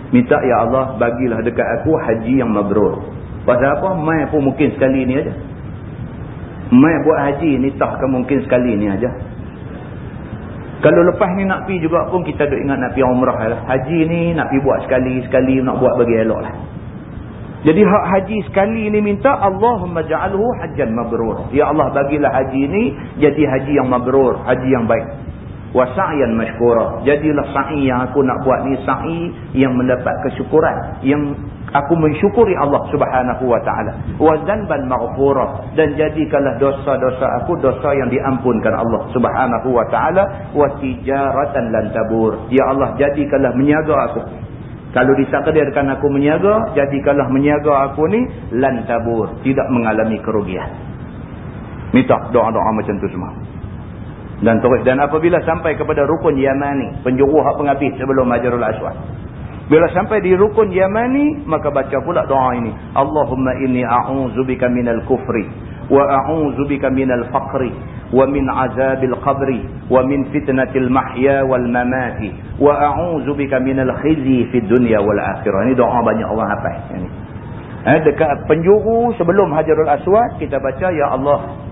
minta ya Allah bagilah dekat aku haji yang mabrur. Pasal apa? Mai pun mungkin sekali ni aja. Mai buat haji ni tak ke mungkin sekali ni aja. Kalau lepas ni nak pi juga pun kita duk ingat nak pi umrah lah. Haji ni nak pi buat sekali-sekali nak buat bagi elok lah jadi hak haji sekali ni minta Allahumma ja'alhu hajjan mabrur. Ya Allah bagilah haji ni jadi haji yang mabrur haji yang baik. Wa sa'yan mashkura. Jadilah sa'i yang aku nak buat ni sa'i yang mendapat kesyukuran yang aku mensyukuri Allah Subhanahu wa taala. Wa dzanban maghfura. Dan jadikanlah dosa-dosa aku dosa yang diampunkan Allah Subhanahu wa taala. Wa tijaratan lan tabur. Ya Allah jadikanlah menyaga aku kalau ditakdirkan aku menyaga jadikanlah menyaga aku ni lan tabur tidak mengalami kerugian. Minta doa-doa macam tu semua. Dan terus dan apabila sampai kepada rukun Yamani penjuru hak penghabis sebelum Hajarul Aswad. Bila sampai di rukun Yamani maka baca pula doa ini. Allahumma inni a'udzubika minal kufri wa min azabil qabri wa min fitnatil mahya wal mamati wa a'udzubika minal khizyi fid dunya wal akhirah ini doa banyak orang hafal ini eh, dekat penjuru sebelum Hajarul Aswad kita baca ya Allah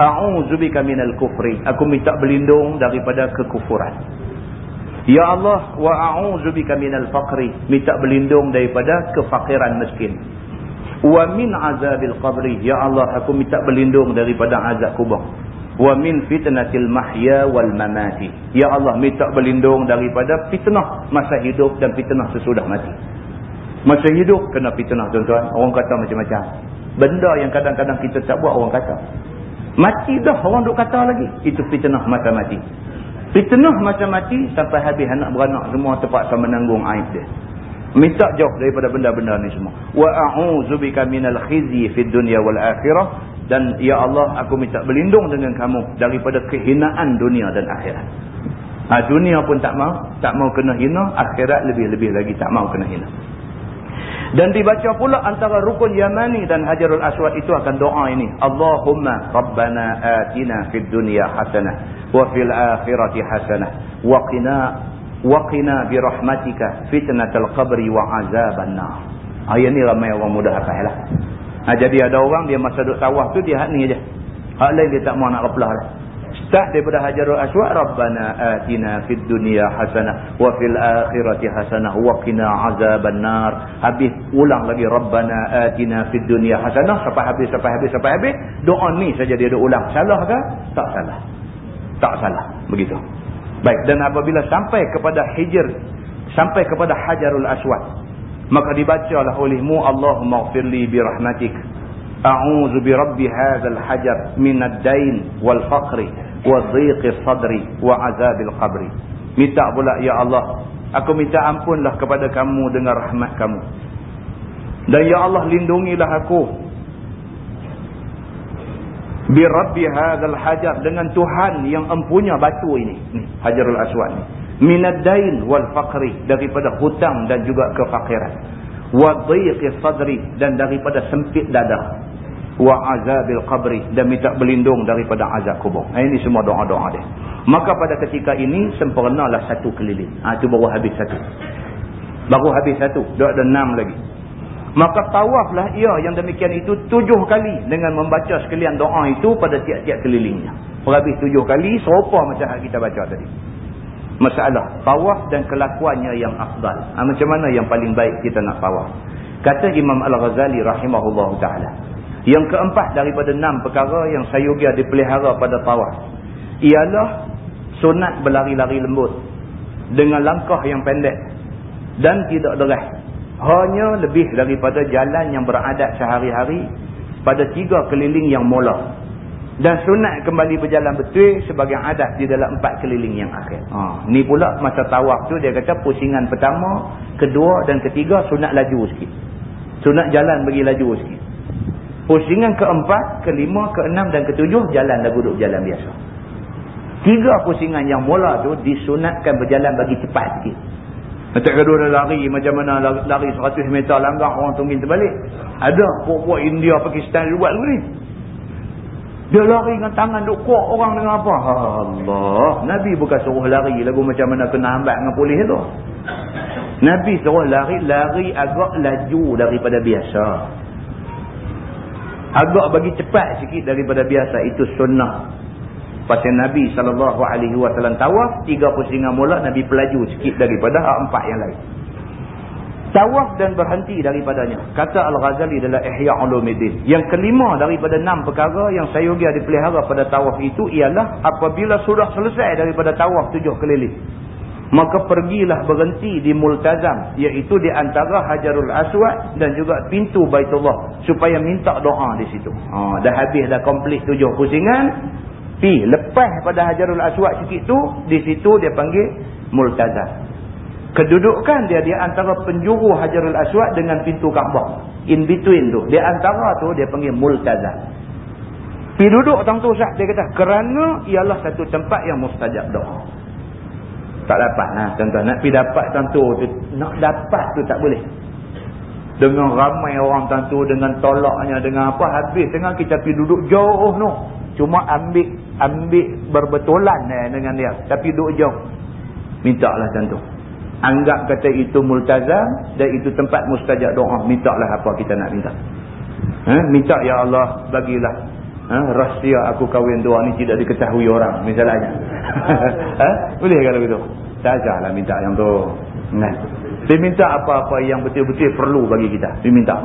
A'udzubika minal kufri. Aku minta berlindung daripada kekufuran. Ya Allah, wa a'udzubika minal faqri. Minta berlindung daripada kefakiran miskin. Wa min azabil qabri. Ya Allah, aku minta berlindung daripada azab kubur. Wa min fitnatil mahya wal mamati. Ya Allah, minta berlindung daripada fitnah masa hidup dan fitnah sesudah mati. Masa hidup kena fitnah tuan-tuan. Orang kata macam-macam. Benda yang kadang-kadang kita tak buat orang kata. Mati dah orang duk kata lagi. Itu fitnah mata mati. Fitnah mata mati sampai habis anak beranak semua terpaksa menanggung aib dia. Minta jauh daripada benda-benda ni semua. Wa a'udzubika minal khizyi fid dunya wal akhirah dan ya Allah aku minta berlindung dengan kamu daripada kehinaan dunia dan akhirat. Ha, dunia pun tak mau, tak mau kena hina, akhirat lebih-lebih lagi tak mau kena hina. Dan dibaca pula antara rukun Yamani dan Hajarul Aswad itu akan doa ini. Allahumma Rabbana atina fid dunya hasanah wa fil akhirati hasanah wa qina wa qina bi rahmatika fitnatal qabri wa azaban nar. Ayat ni ramai orang muda hafal lah. Ha, jadi ada orang dia masa duduk tawaf tu dia hak ni aja. Hak lain dia tak mau nak replah dah. Start daripada Hajarul Aswad Rabbana atina fid dunya hasanah wa fil akhirati hasanah wa qina azaban nar. Habis ulang lagi Rabbana atina fid dunya hasanah sampai habis sampai habis sampai habis. Doa ni saja dia ada ulang. Salah ke? Tak salah. Tak salah. Begitu. Baik dan apabila sampai kepada Hijr sampai kepada Hajarul Aswad maka dibacalah olehmu Allahumma ighfirli bi rahmatik. A'udzu bi rabbi hadzal hajar minad dain wal faqri wa dhiqis sadri wa azabil qabri minta pula ya Allah aku minta ampunlah kepada kamu dengan rahmat kamu dan ya Allah lindungilah aku bi rabbi hadzal hajar dengan Tuhan yang empunya batu ini ni hajarul aswad ni minad dain wal faqri daripada hutang dan juga kefakiran wa dhiqis sadri dan daripada sempit dada wa azabil qabri dan minta berlindung daripada azab kubur. Ini semua doa-doa dia. Maka pada ketika ini sempurnalah satu keliling. Ha, itu baru habis satu. Baru habis satu. Dia ada enam lagi. Maka tawaflah ia yang demikian itu tujuh kali dengan membaca sekalian doa itu pada tiap-tiap kelilingnya. Habis tujuh kali serupa macam yang kita baca tadi. masalah tawaf dan kelakuannya yang afdal ha, macam mana yang paling baik kita nak tawaf kata Imam Al-Ghazali rahimahullah ta'ala yang keempat daripada enam perkara yang sayugia dipelihara pada tawaf ialah sunat berlari-lari lembut dengan langkah yang pendek dan tidak deras hanya lebih daripada jalan yang beradat sehari-hari pada tiga keliling yang mula dan sunat kembali berjalan betul sebagai adat di dalam empat keliling yang akhir. Ha, ni pula masa tawaf tu dia kata pusingan pertama, kedua dan ketiga sunat laju sikit. Sunat jalan bagi laju sikit. Pusingan keempat, kelima, keenam dan ketujuh jalan dah duduk jalan biasa. Tiga pusingan yang mula tu disunatkan berjalan bagi cepat sikit. Macam kedua dah lari macam mana lari 100 meter langgar orang tungguin terbalik. Ada puak-puak India, Pakistan buat dulu ni. Dia lari dengan tangan duk kuat orang dengan apa? Allah. Nabi bukan suruh lari lagu macam mana kena hambat dengan polis tu. Nabi suruh lari, lari agak laju daripada biasa. Agak bagi cepat sikit daripada biasa. Itu sunnah. Pasal Nabi SAW tawaf, tiga pusingan mula Nabi pelaju sikit daripada empat yang lain. Tawaf dan berhenti daripadanya. Kata Al-Ghazali dalam Ihya Ulumuddin. Yang kelima daripada enam perkara yang sayugia dipelihara pada tawaf itu ialah apabila sudah selesai daripada tawaf tujuh keliling. Maka pergilah berhenti di Multazam. Iaitu di antara Hajarul Aswad dan juga pintu Baitullah. Supaya minta doa di situ. Ha, dah habis dah komplit tujuh pusingan. Pi lepas pada Hajarul Aswad sikit tu. Di situ dia panggil Multazam. Kedudukan dia di antara penjuru Hajarul Aswad dengan pintu Kaabah. In between tu. Di antara tu dia panggil Multazah. Pergi duduk tang tu Ustaz. Dia kata kerana ialah satu tempat yang mustajab doa. Tak dapat lah tuan-tuan. Nak pergi dapat tang tu. Nak dapat tu tak boleh. Dengan ramai orang tang tu. Dengan tolaknya. Dengan apa. Habis dengan kita pergi duduk jauh tu. Cuma ambil ambil berbetulan eh, dengan dia. Tapi duduk jauh. Minta lah tang tu anggap kata itu multazam dan itu tempat mustajab doa minta lah apa kita nak minta ha? minta ya Allah bagilah ha? rahsia aku kahwin dua ni tidak diketahui orang misalnya ha? boleh kalau gitu tak lah minta yang tu nah. dia minta apa-apa yang betul-betul perlu bagi kita dia minta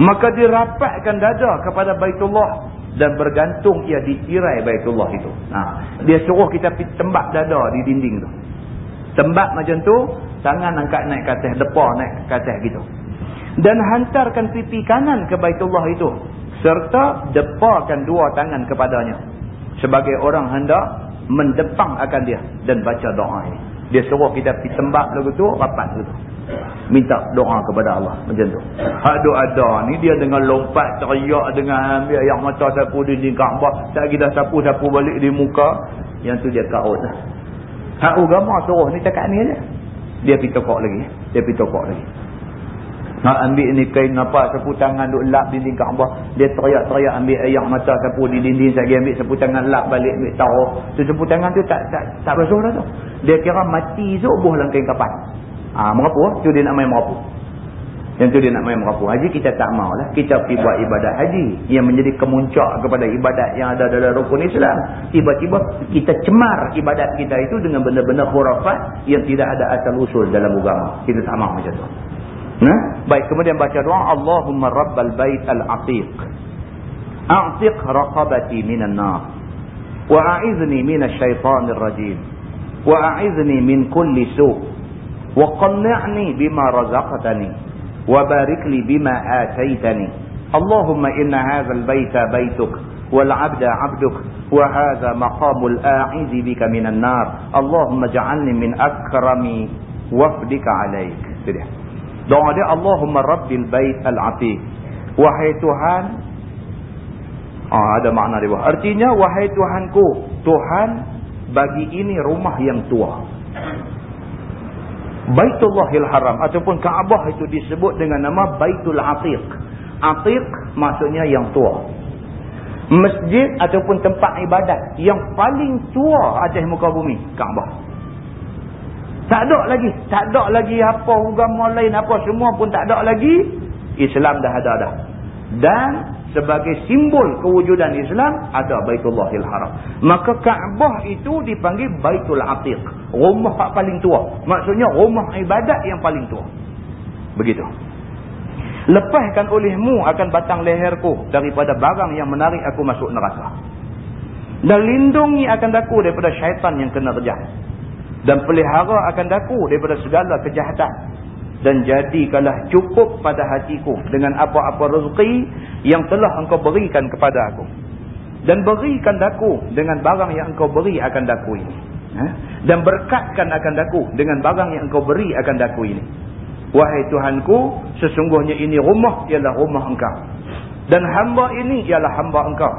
maka dirapatkan dada kepada baitullah dan bergantung ia ditirai baitullah itu ha. dia suruh kita tembak dada di dinding tu Tembak macam tu, tangan angkat naik ke atas, depa naik ke atas gitu. Dan hantarkan pipi kanan ke Baitullah itu. Serta depakan dua tangan kepadanya. Sebagai orang hendak mendepang akan dia dan baca doa ini. Dia suruh kita pergi tembak lagu tu, rapat lagu tu. Minta doa kepada Allah. Macam tu. Hak doa ada ni dia dengan lompat, teriak dengan ambil yang mata sapu di Kaabah. Tak kira sapu-sapu balik di muka. Yang tu dia kaut lah. Hak agama suruh ni cakap ni aja. Dia pergi tokok lagi. Dia pergi tokok lagi. Nak ambil ni kain apa sapu tangan duk lap dinding Kaabah. Dia teriak-teriak ambil air mata sapu di dinding saya ambil sapu tangan lap balik ambil taruh. Tu sapu tangan tu tak tak tak basuh dah tu. Dia kira mati subuh dalam kain kapan. Ah ha, merapu tu dia nak main merapu. Yang tu dia nak main merapu. Haji kita tak mau lah. Kita pergi buat ibadat haji. Yang menjadi kemuncak kepada ibadat yang ada dalam rukun Islam. Tiba-tiba kita cemar ibadat kita itu dengan benda-benda khurafat yang tidak ada asal usul dalam agama. Kita tak mau macam tu. Nah, baik kemudian baca doa Allahumma rabbal bait al-atiq. A'tiq raqabati minan nar. Wa a'izni minasy syaithanir rajim. Wa a'izni min kulli su'. وقنعني بما رزقتني وبارك لي بما آتيتني. اللهم إن هذا البيت بيتك والعبد عبدك وهذا مقام الآعز بك من النار. اللهم اجعلني من أكرم وفدك عليك. دعا اللهم رب البيت العتيق. وحي تهان آه، هذا معنى makna أرتينا وحي Artinya, wahai Tuhanku, Tuhan bagi ini rumah yang tua. Baitullahil Haram ataupun Kaabah itu disebut dengan nama Baitul Atiq. Atiq maksudnya yang tua. Masjid ataupun tempat ibadat yang paling tua atas muka bumi, Kaabah. Tak ada lagi, tak ada lagi apa agama lain apa semua pun tak ada lagi. Islam dah ada dah. Dan sebagai simbol kewujudan Islam ada Baitullahil Haram. Maka Kaabah itu dipanggil Baitul Atiq. Rumah yang paling tua. Maksudnya rumah ibadat yang paling tua. Begitu. Lepaskan olehmu akan batang leherku daripada barang yang menarik aku masuk neraka. Dan lindungi akan daku daripada syaitan yang kena kerja. Dan pelihara akan daku daripada segala kejahatan. Dan jadikanlah cukup pada hatiku dengan apa-apa rezeki yang telah engkau berikan kepada aku. Dan berikan daku dengan barang yang engkau beri akan daku ini. Ha? Dan berkatkan akan daku dengan barang yang engkau beri akan daku ini. Wahai Tuhanku, sesungguhnya ini rumah ialah rumah engkau. Dan hamba ini ialah hamba engkau.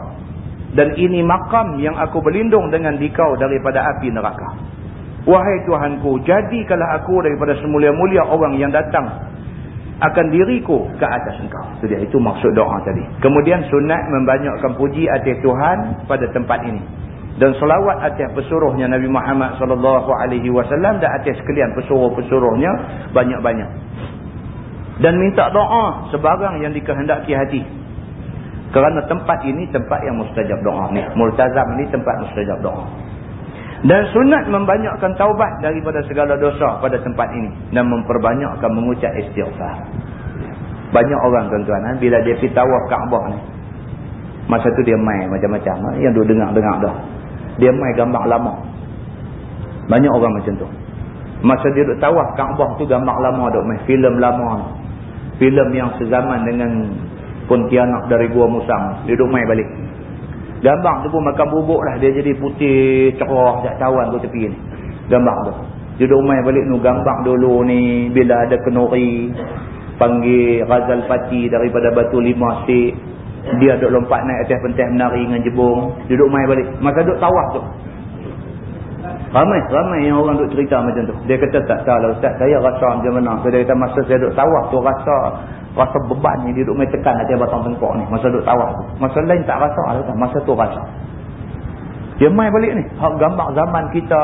Dan ini makam yang aku berlindung dengan dikau daripada api neraka. Wahai Tuhanku, jadikanlah aku daripada semulia-mulia orang yang datang akan diriku ke atas engkau. Itu dia, itu maksud doa tadi. Kemudian sunat membanyakkan puji atas Tuhan pada tempat ini dan selawat atas pesuruhnya Nabi Muhammad sallallahu alaihi wasallam dan atas sekalian pesuruh-pesuruhnya banyak-banyak. Dan minta doa sebarang yang dikehendaki hati. Kerana tempat ini tempat yang mustajab doa ni. Multazam ni tempat mustajab doa. Dan sunat membanyakkan taubat daripada segala dosa pada tempat ini. Dan memperbanyakkan mengucap istighfar. Banyak orang tuan-tuan eh, bila dia pergi tawaf Kaabah ni. Masa tu dia main macam-macam eh, yang duk dengar-dengar dah. Dia main gambar lama. Banyak orang macam tu. Masa dia duduk tawaf Kaabah tu gambar lama duduk main. Filem lama filem yang sezaman dengan Pontianak dari Gua Musang. Dia duduk main balik gambar tu pun makan bubuk lah dia jadi putih cerah tak cawan tu tepi ni. Gambar tu. Duduk main balik tu gambar dulu ni bila ada kenuri panggil Ghazal Pati daripada Batu Lima Sik dia duduk lompat naik atas pentas menari dengan jebung. Duduk main balik. Masa duduk tawaf tu. Ramai ramai yang orang duduk cerita macam tu. Dia kata tak tahu lah ustaz saya rasa macam mana. So, dia kata masa saya duduk tawaf tu rasa rasa beban ni dia duduk main tekan atas batang tengkok ni masa duduk tawaf tu masa lain tak rasa lah masa tu rasa dia main balik ni hak gambar zaman kita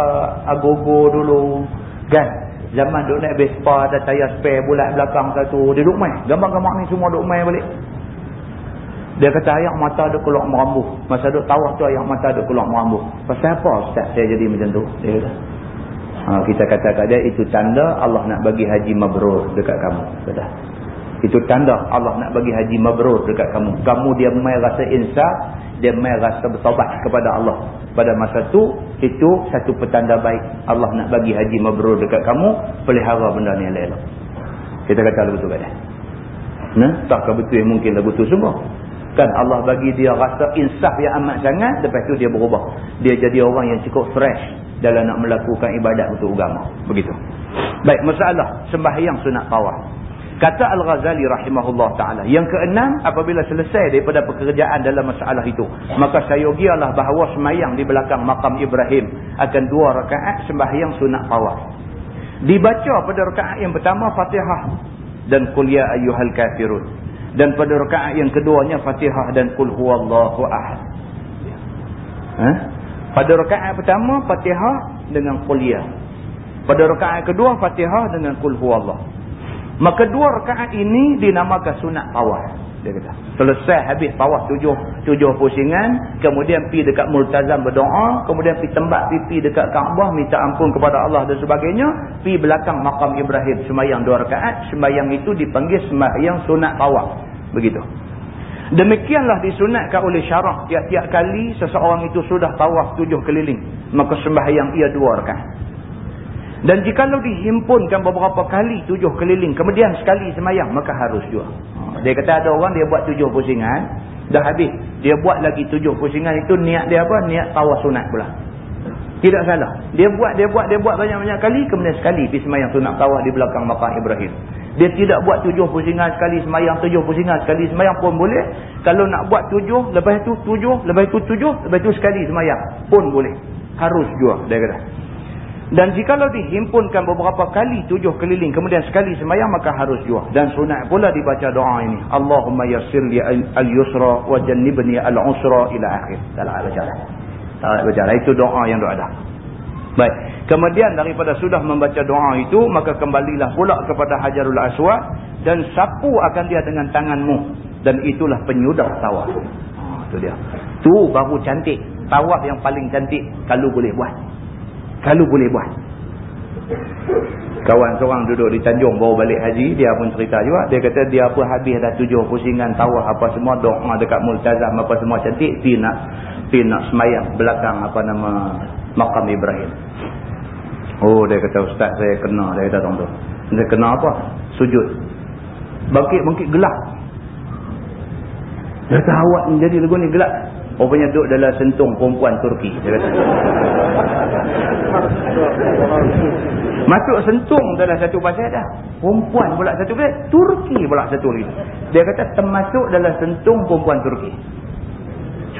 agogo dulu kan zaman duduk naik Vespa ada tayar spare bulat belakang satu dia duduk main gambar-gambar ni semua duduk main balik dia kata ayak mata ada keluar merambuh. Masa duk tawaf tu ayak mata ada keluar merambuh. Pasal apa Ustaz saya jadi macam tu? Dia kata. Ha, kita kata kat dia itu tanda Allah nak bagi haji mabrur dekat kamu. Kata. Itu tanda Allah nak bagi haji mabrur dekat kamu. Kamu dia mai rasa insaf, dia mai rasa bertobat kepada Allah. Pada masa tu itu satu petanda baik Allah nak bagi haji mabrur dekat kamu, pelihara benda ni elok. Kita kata lagu tu kat dia. Nah, takkah betul yang mungkin lagu tu semua? Kan Allah bagi dia rasa insaf yang amat sangat. Lepas tu dia berubah. Dia jadi orang yang cukup fresh. Dalam nak melakukan ibadat untuk agama. Begitu. Baik, masalah. Sembahyang sunat tawaf. Kata Al-Ghazali rahimahullah ta'ala. Yang keenam, apabila selesai daripada pekerjaan dalam masalah itu. Maka sayogialah bahawa semayang di belakang makam Ibrahim. Akan dua rakaat sembahyang sunat tawaf. Dibaca pada rakaat yang pertama Fatihah. Dan kuliah ayyuhal kafirun dan pada rakaat yang keduanya Fatihah dan Qul huwallahu ahad. Ha? Pada rakaat pertama Fatihah dengan Quliah. Pada rakaat kedua Fatihah dengan Qul huwallah. Maka dua rakaat ini dinamakan sunat tawaf. Dia kata. Selesai habis tawaf tujuh tujuh pusingan, kemudian pi dekat multazam berdoa, kemudian pi tembak pipi dekat Kaabah minta ampun kepada Allah dan sebagainya, pi belakang makam Ibrahim sembahyang dua rakaat, sembahyang itu dipanggil sembahyang sunat tawaf. Begitu. Demikianlah disunatkan oleh syarak tiap-tiap kali seseorang itu sudah tawaf tujuh keliling, maka sembahyang ia dua rakaat. Dan jikalau dihimpunkan beberapa kali tujuh keliling, kemudian sekali semayang, maka harus juga. Ha, dia kata ada orang dia buat tujuh pusingan, dah habis. Dia buat lagi tujuh pusingan itu niat dia apa? Niat tawaf sunat pula. Tidak salah. Dia buat, dia buat, dia buat banyak-banyak kali, kemudian sekali pergi semayang sunat tawaf di belakang makam Ibrahim. Dia tidak buat tujuh pusingan sekali semayang, tujuh pusingan sekali semayang pun boleh. Kalau nak buat tujuh, lepas itu tujuh, lepas itu tujuh, lepas itu sekali semayang pun boleh. Harus juga, dia kata. Dan jikalau dihimpunkan beberapa kali tujuh keliling kemudian sekali semayang maka harus jua. Dan sunat pula dibaca doa ini. Allahumma yassir li al-yusra wa jannibni al-usra ila akhir. Tak nak baca. Tak nak baca. Itu doa yang doa dah. Baik. Kemudian daripada sudah membaca doa itu, maka kembalilah pula kepada Hajarul Aswad dan sapu akan dia dengan tanganmu. Dan itulah penyudah tawaf. Oh, itu dia. Tu baru cantik. Tawaf yang paling cantik kalau boleh buat. Kalau boleh buat. Kawan seorang duduk di Tanjung baru balik haji, dia pun cerita juga. Dia kata dia apa habis dah tujuh pusingan tawaf apa semua, doa dekat multazam apa semua cantik. Pergi nak, pergi nak semayang belakang apa nama makam Ibrahim. Oh dia kata ustaz saya kena dia kata tuan tu. Dia kena apa? Sujud. Bangkit-bangkit gelap. Dia kata awak jadi lagu ni gelap. Rupanya duduk dalam sentung perempuan Turki. Masuk sentung dalam satu pasal dah. Perempuan pula satu pasal. Turki pula satu lagi. Dia kata termasuk dalam sentung perempuan Turki.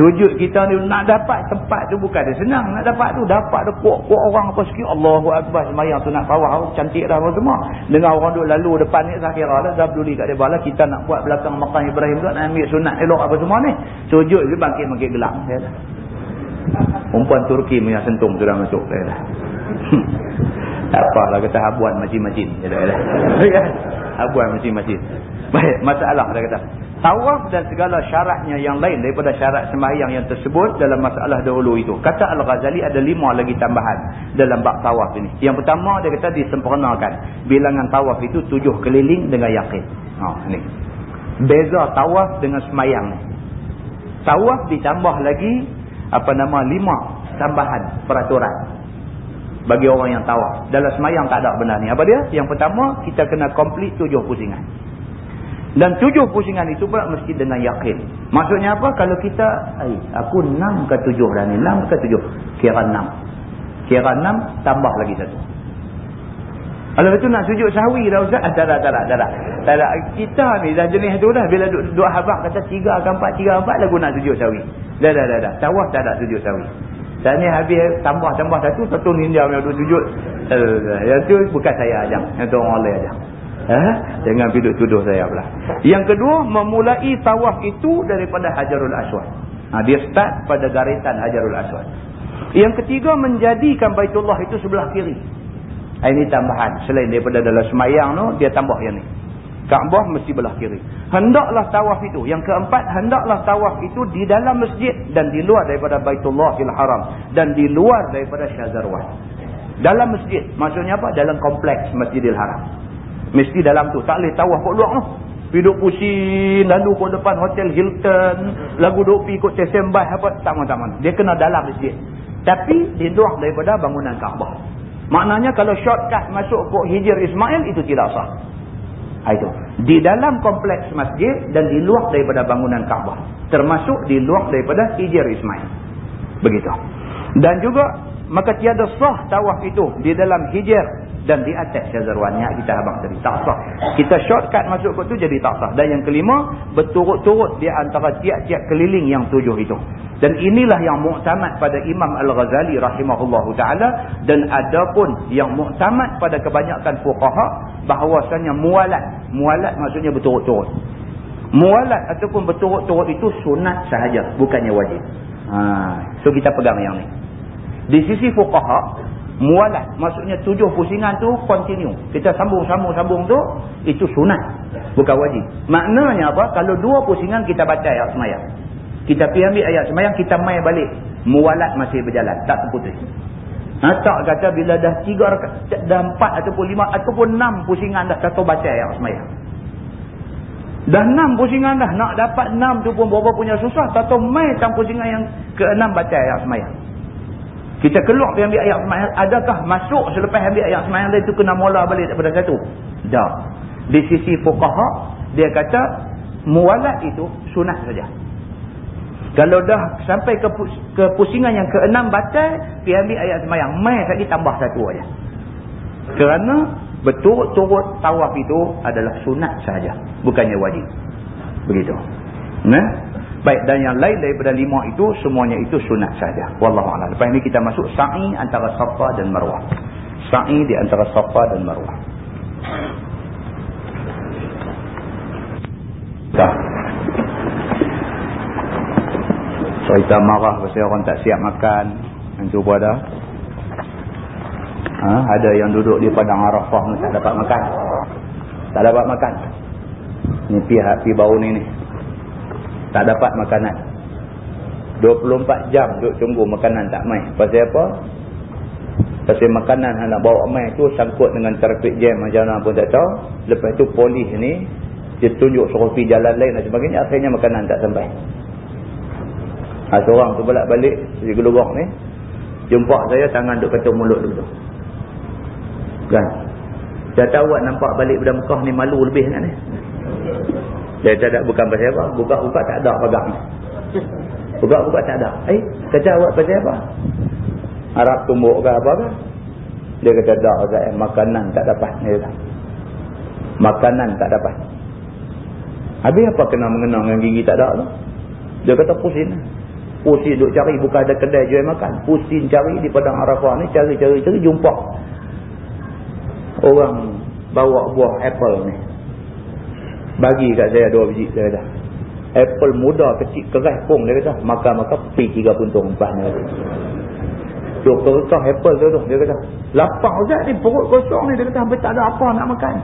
Sujud kita ni nak dapat tempat tu bukan dia senang. Nak dapat tu dapat tu kuat-kuat orang apa sikit. Allahu Akbar semayang tu nak bawah. Oh, cantik dah semua. Dengar orang duduk lalu depan ni saya kira lah. Dah berduli kat dia. Kita nak buat belakang makan Ibrahim tu. Nak ambil sunat elok apa semua ni. Sujud je bangkit-bangkit gelap. Saya dah. Perempuan Turki punya sentung sudah masuk. Saya dah. tak apalah kata habuan macam-macam. Habuan macam-macam. Baik. Masalah dia kata. Tawaf dan segala syaratnya yang lain daripada syarat sembahyang yang tersebut dalam masalah dahulu itu. Kata Al-Ghazali ada lima lagi tambahan dalam bab tawaf ini. Yang pertama dia kata disempurnakan. Bilangan tawaf itu tujuh keliling dengan yakin. Ha, ini. Beza tawaf dengan sembahyang. Tawaf ditambah lagi apa nama lima tambahan peraturan bagi orang yang tawaf. Dalam sembahyang tak ada benda ni. Apa dia? Yang pertama kita kena complete tujuh pusingan. Dan tujuh pusingan itu pula mesti dengan yakin. Maksudnya apa? Kalau kita, aku enam ke tujuh dah ni. Enam ke tujuh? Kira enam. Kira enam, tambah lagi satu. Kalau itu nak sujud sahwi dah Ustaz? Ah, tak ada, tak ada, tak ada. Tak ada. Kita ni dah jenis tu dah. Bila dua, dua habak kata tiga ke empat, tiga empat lagu nak sujud sahwi. Dah, dah, dah. dah. Tawaf tak ada sujud sahwi. Dan ni habis tambah-tambah satu, satu ninja yang duduk sujud. Yang tu bukan saya ajak. Yang tu orang lain ajak. Eh? Jangan piduk tuduh saya pula. Yang kedua, memulai tawaf itu daripada Hajarul Aswad. Ha, dia start pada garitan Hajarul Aswad. Yang ketiga, menjadikan Baitullah itu sebelah kiri. Ha, ini tambahan. Selain daripada dalam semayang tu, dia tambah yang ni. Kaabah mesti belah kiri. Hendaklah tawaf itu. Yang keempat, hendaklah tawaf itu di dalam masjid dan di luar daripada Baitullah fil Haram. Dan di luar daripada Syazarwan. Dalam masjid. Maksudnya apa? Dalam kompleks Masjidil Haram. Mesti dalam tu. Tak boleh tawaf kot luar tu. Duduk pusing. Lalu kot depan hotel Hilton. Lagu pergi kot Tesembah apa. Tak mana. Dia kena dalam masjid. Tapi di luar daripada bangunan Kaabah. Maknanya kalau shortcut masuk kot Hijir Ismail itu tidak sah. Ha, itu. Di dalam kompleks masjid dan di luar daripada bangunan Kaabah. Termasuk di luar daripada Hijir Ismail. Begitu. Dan juga maka tiada sah tawaf itu di dalam Hijir dan di atas syazarwannya kita abang tadi tak sah. Kita shortcut masuk ke tu jadi tak sah. Dan yang kelima berturut-turut di antara tiap-tiap keliling yang tujuh itu. Dan inilah yang muktamad pada Imam Al-Ghazali rahimahullah ta'ala. Dan ada pun yang muktamad pada kebanyakan fuqaha bahawasanya mualat. Mualat maksudnya berturut-turut. Mualat ataupun berturut-turut itu sunat sahaja bukannya wajib. Ha. so kita pegang yang ni di sisi fuqaha mualat maksudnya tujuh pusingan tu continue. Kita sambung-sambung-sambung tu itu sunat. Bukan wajib. Maknanya apa? Kalau dua pusingan kita baca ayat semayang. Kita pergi ambil ayat semayang kita main balik. Mualat masih berjalan tak terputus. Ha, tak kata bila dah tiga dah empat ataupun lima ataupun enam pusingan dah satu baca ayat semayang. Dah enam pusingan dah nak dapat enam tu pun berapa punya susah. Tak tahu main tam pusingan yang ke enam baca ayat semayang kita keluar pergi ambil ayat semayang. Adakah masuk selepas ambil ayat semayang itu kena mula balik daripada satu? Tak. Di sisi fukaha, dia kata mualat itu sunat saja. Kalau dah sampai ke, ke pusingan yang keenam batal, pergi ambil ayat semayang. Mai tadi tambah satu aja. Kerana betul-betul tawaf itu adalah sunat saja. Bukannya wajib. Begitu. Nah. Baik dan yang lain daripada lima itu semuanya itu sunat saja. Wallahu a'lam. Lepas ini kita masuk sa'i antara Safa dan Marwah. Sa'i di antara Safa dan Marwah. Dah. So kita marah pasal orang tak siap makan. Yang tu pun ada. Ha? Ada yang duduk di padang Arafah ni tak dapat makan. Tak dapat makan. Ni pihak pi bau ni ni. Tak dapat makanan. 24 jam duduk tunggu makanan tak mai. Pasal apa? Pasal makanan yang nak bawa mai tu sangkut dengan traffic jam macam mana pun tak tahu. Lepas tu polis ni dia tunjuk suruh pergi jalan lain dan sebagainya. Akhirnya makanan tak sampai. Ha, seorang tu balik balik di gelugok ni. Jumpa saya tangan duduk kata mulut dulu. Kan? Saya tahu awak nampak balik pada Mekah ni malu lebih kan ni. Tak ada bukan pasal apa. Buka-buka tak ada pagar. Buka-buka tak ada. Eh, kata awak pasal apa? Harap tumbuk ke apa ke? Dia kata tak, eh, makanan tak dapat. Dia kata. Makanan tak dapat. Habis apa kena mengenang dengan gigi tak ada tu? Dia kata pusing. Pusing duk cari bukan ada kedai jual makan. Pusing cari di padang Arafah ni cari-cari-cari jumpa. Orang bawa buah apple ni. Bagi kat saya dua biji dia kata. Apple muda kecil keras pun dia kata. Makan-makan pi tiga puntung empat ni. Duk kerekah apple tu tu dia kata. Lapar Ustaz ni perut kosong ni dia kata. Hampir tak ada apa nak makan.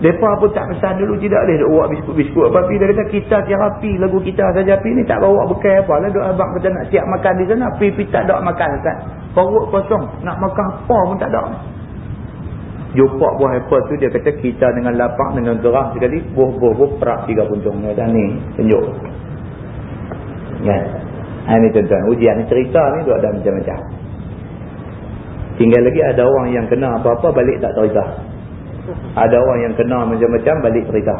Mereka pun tak pesan dulu tidak boleh buat biskut-biskut apa pi dia kata kita tiara pi lagu kita saja pi ni tak bawa bekal apa lah duk abang kata nak siap makan di sana pi pi tak ada makan kan perut kosong nak makan apa pun tak ada jumpa buah apple tu dia kata kita dengan lapang dengan gerah sekali buh-buh-buh perak tiga puntung. Dan ni tunjuk. Kan? Ha, ni tuan-tuan ujian ni cerita ni duk ada macam-macam. Tinggal lagi ada orang yang kena apa-apa balik tak cerita ada orang yang kena macam-macam balik cerita.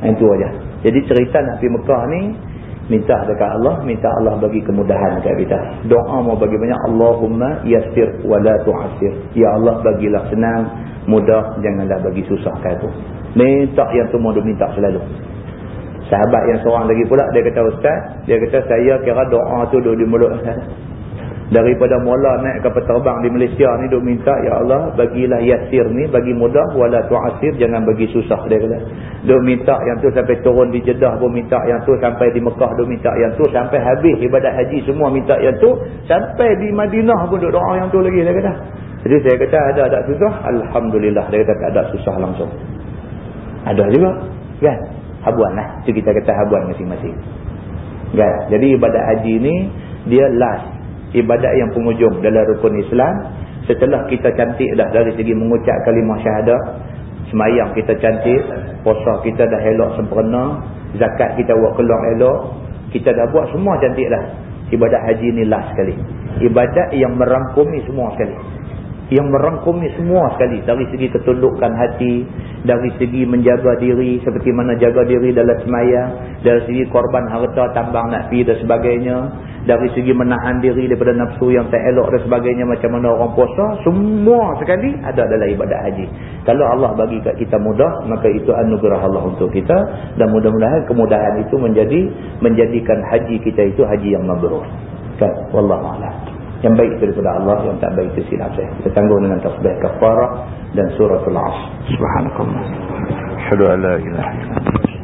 Itu aja. Jadi cerita nak pergi Mekah ni minta dekat Allah, minta Allah bagi kemudahan dekat kita. Doa mau bagi banyak Allahumma yassir wa la tu'assir. Ya Allah bagilah senang, mudah, janganlah bagi susah kata. Minta yang tu mau minta selalu. Sahabat yang seorang lagi pula dia kata ustaz, dia kata saya kira doa tu duduk di mulut daripada mula naik kapal terbang di Malaysia ni duk minta ya Allah bagilah yasir ni bagi mudah wala tu'asir jangan bagi susah dia kata. Duk minta yang tu sampai turun di Jeddah pun minta yang tu sampai di Mekah duk minta yang tu sampai habis ibadat haji semua minta yang tu sampai di Madinah pun duk doa yang tu lagi dia kata. Jadi saya kata ada ada susah? Alhamdulillah dia kata tak ada susah langsung. Ada juga kan? Habuan lah. Itu kita kata habuan masing-masing. Kan? Jadi ibadat haji ni dia last ibadat yang penghujung dalam rukun Islam. Setelah kita cantik dah dari segi mengucap kalimah syahadah semayang kita cantik puasa kita dah elok sempurna zakat kita buat keluar elok kita dah buat semua cantik dah. Ibadat haji ni last sekali. Ibadat yang merangkumi semua sekali yang merangkumi semua sekali. Dari segi ketundukan hati dari segi menjaga diri seperti mana jaga diri dalam semayang dari segi korban harta tambang nak pergi dan sebagainya dari segi menahan diri daripada nafsu yang tak elok dan sebagainya macam mana orang puasa semua sekali ada dalam ibadat haji. Kalau Allah bagi kat kita mudah maka itu anugerah Allah untuk kita. Dan mudah-mudahan kemudahan itu menjadi menjadikan haji kita itu haji yang mabrur. Kan? Wallahualam yang baik daripada Allah yang tak baik itu silap saya. Kita tanggung dengan tasbih kafarah dan suratul asr subhanakallah. Syadu ala ilaha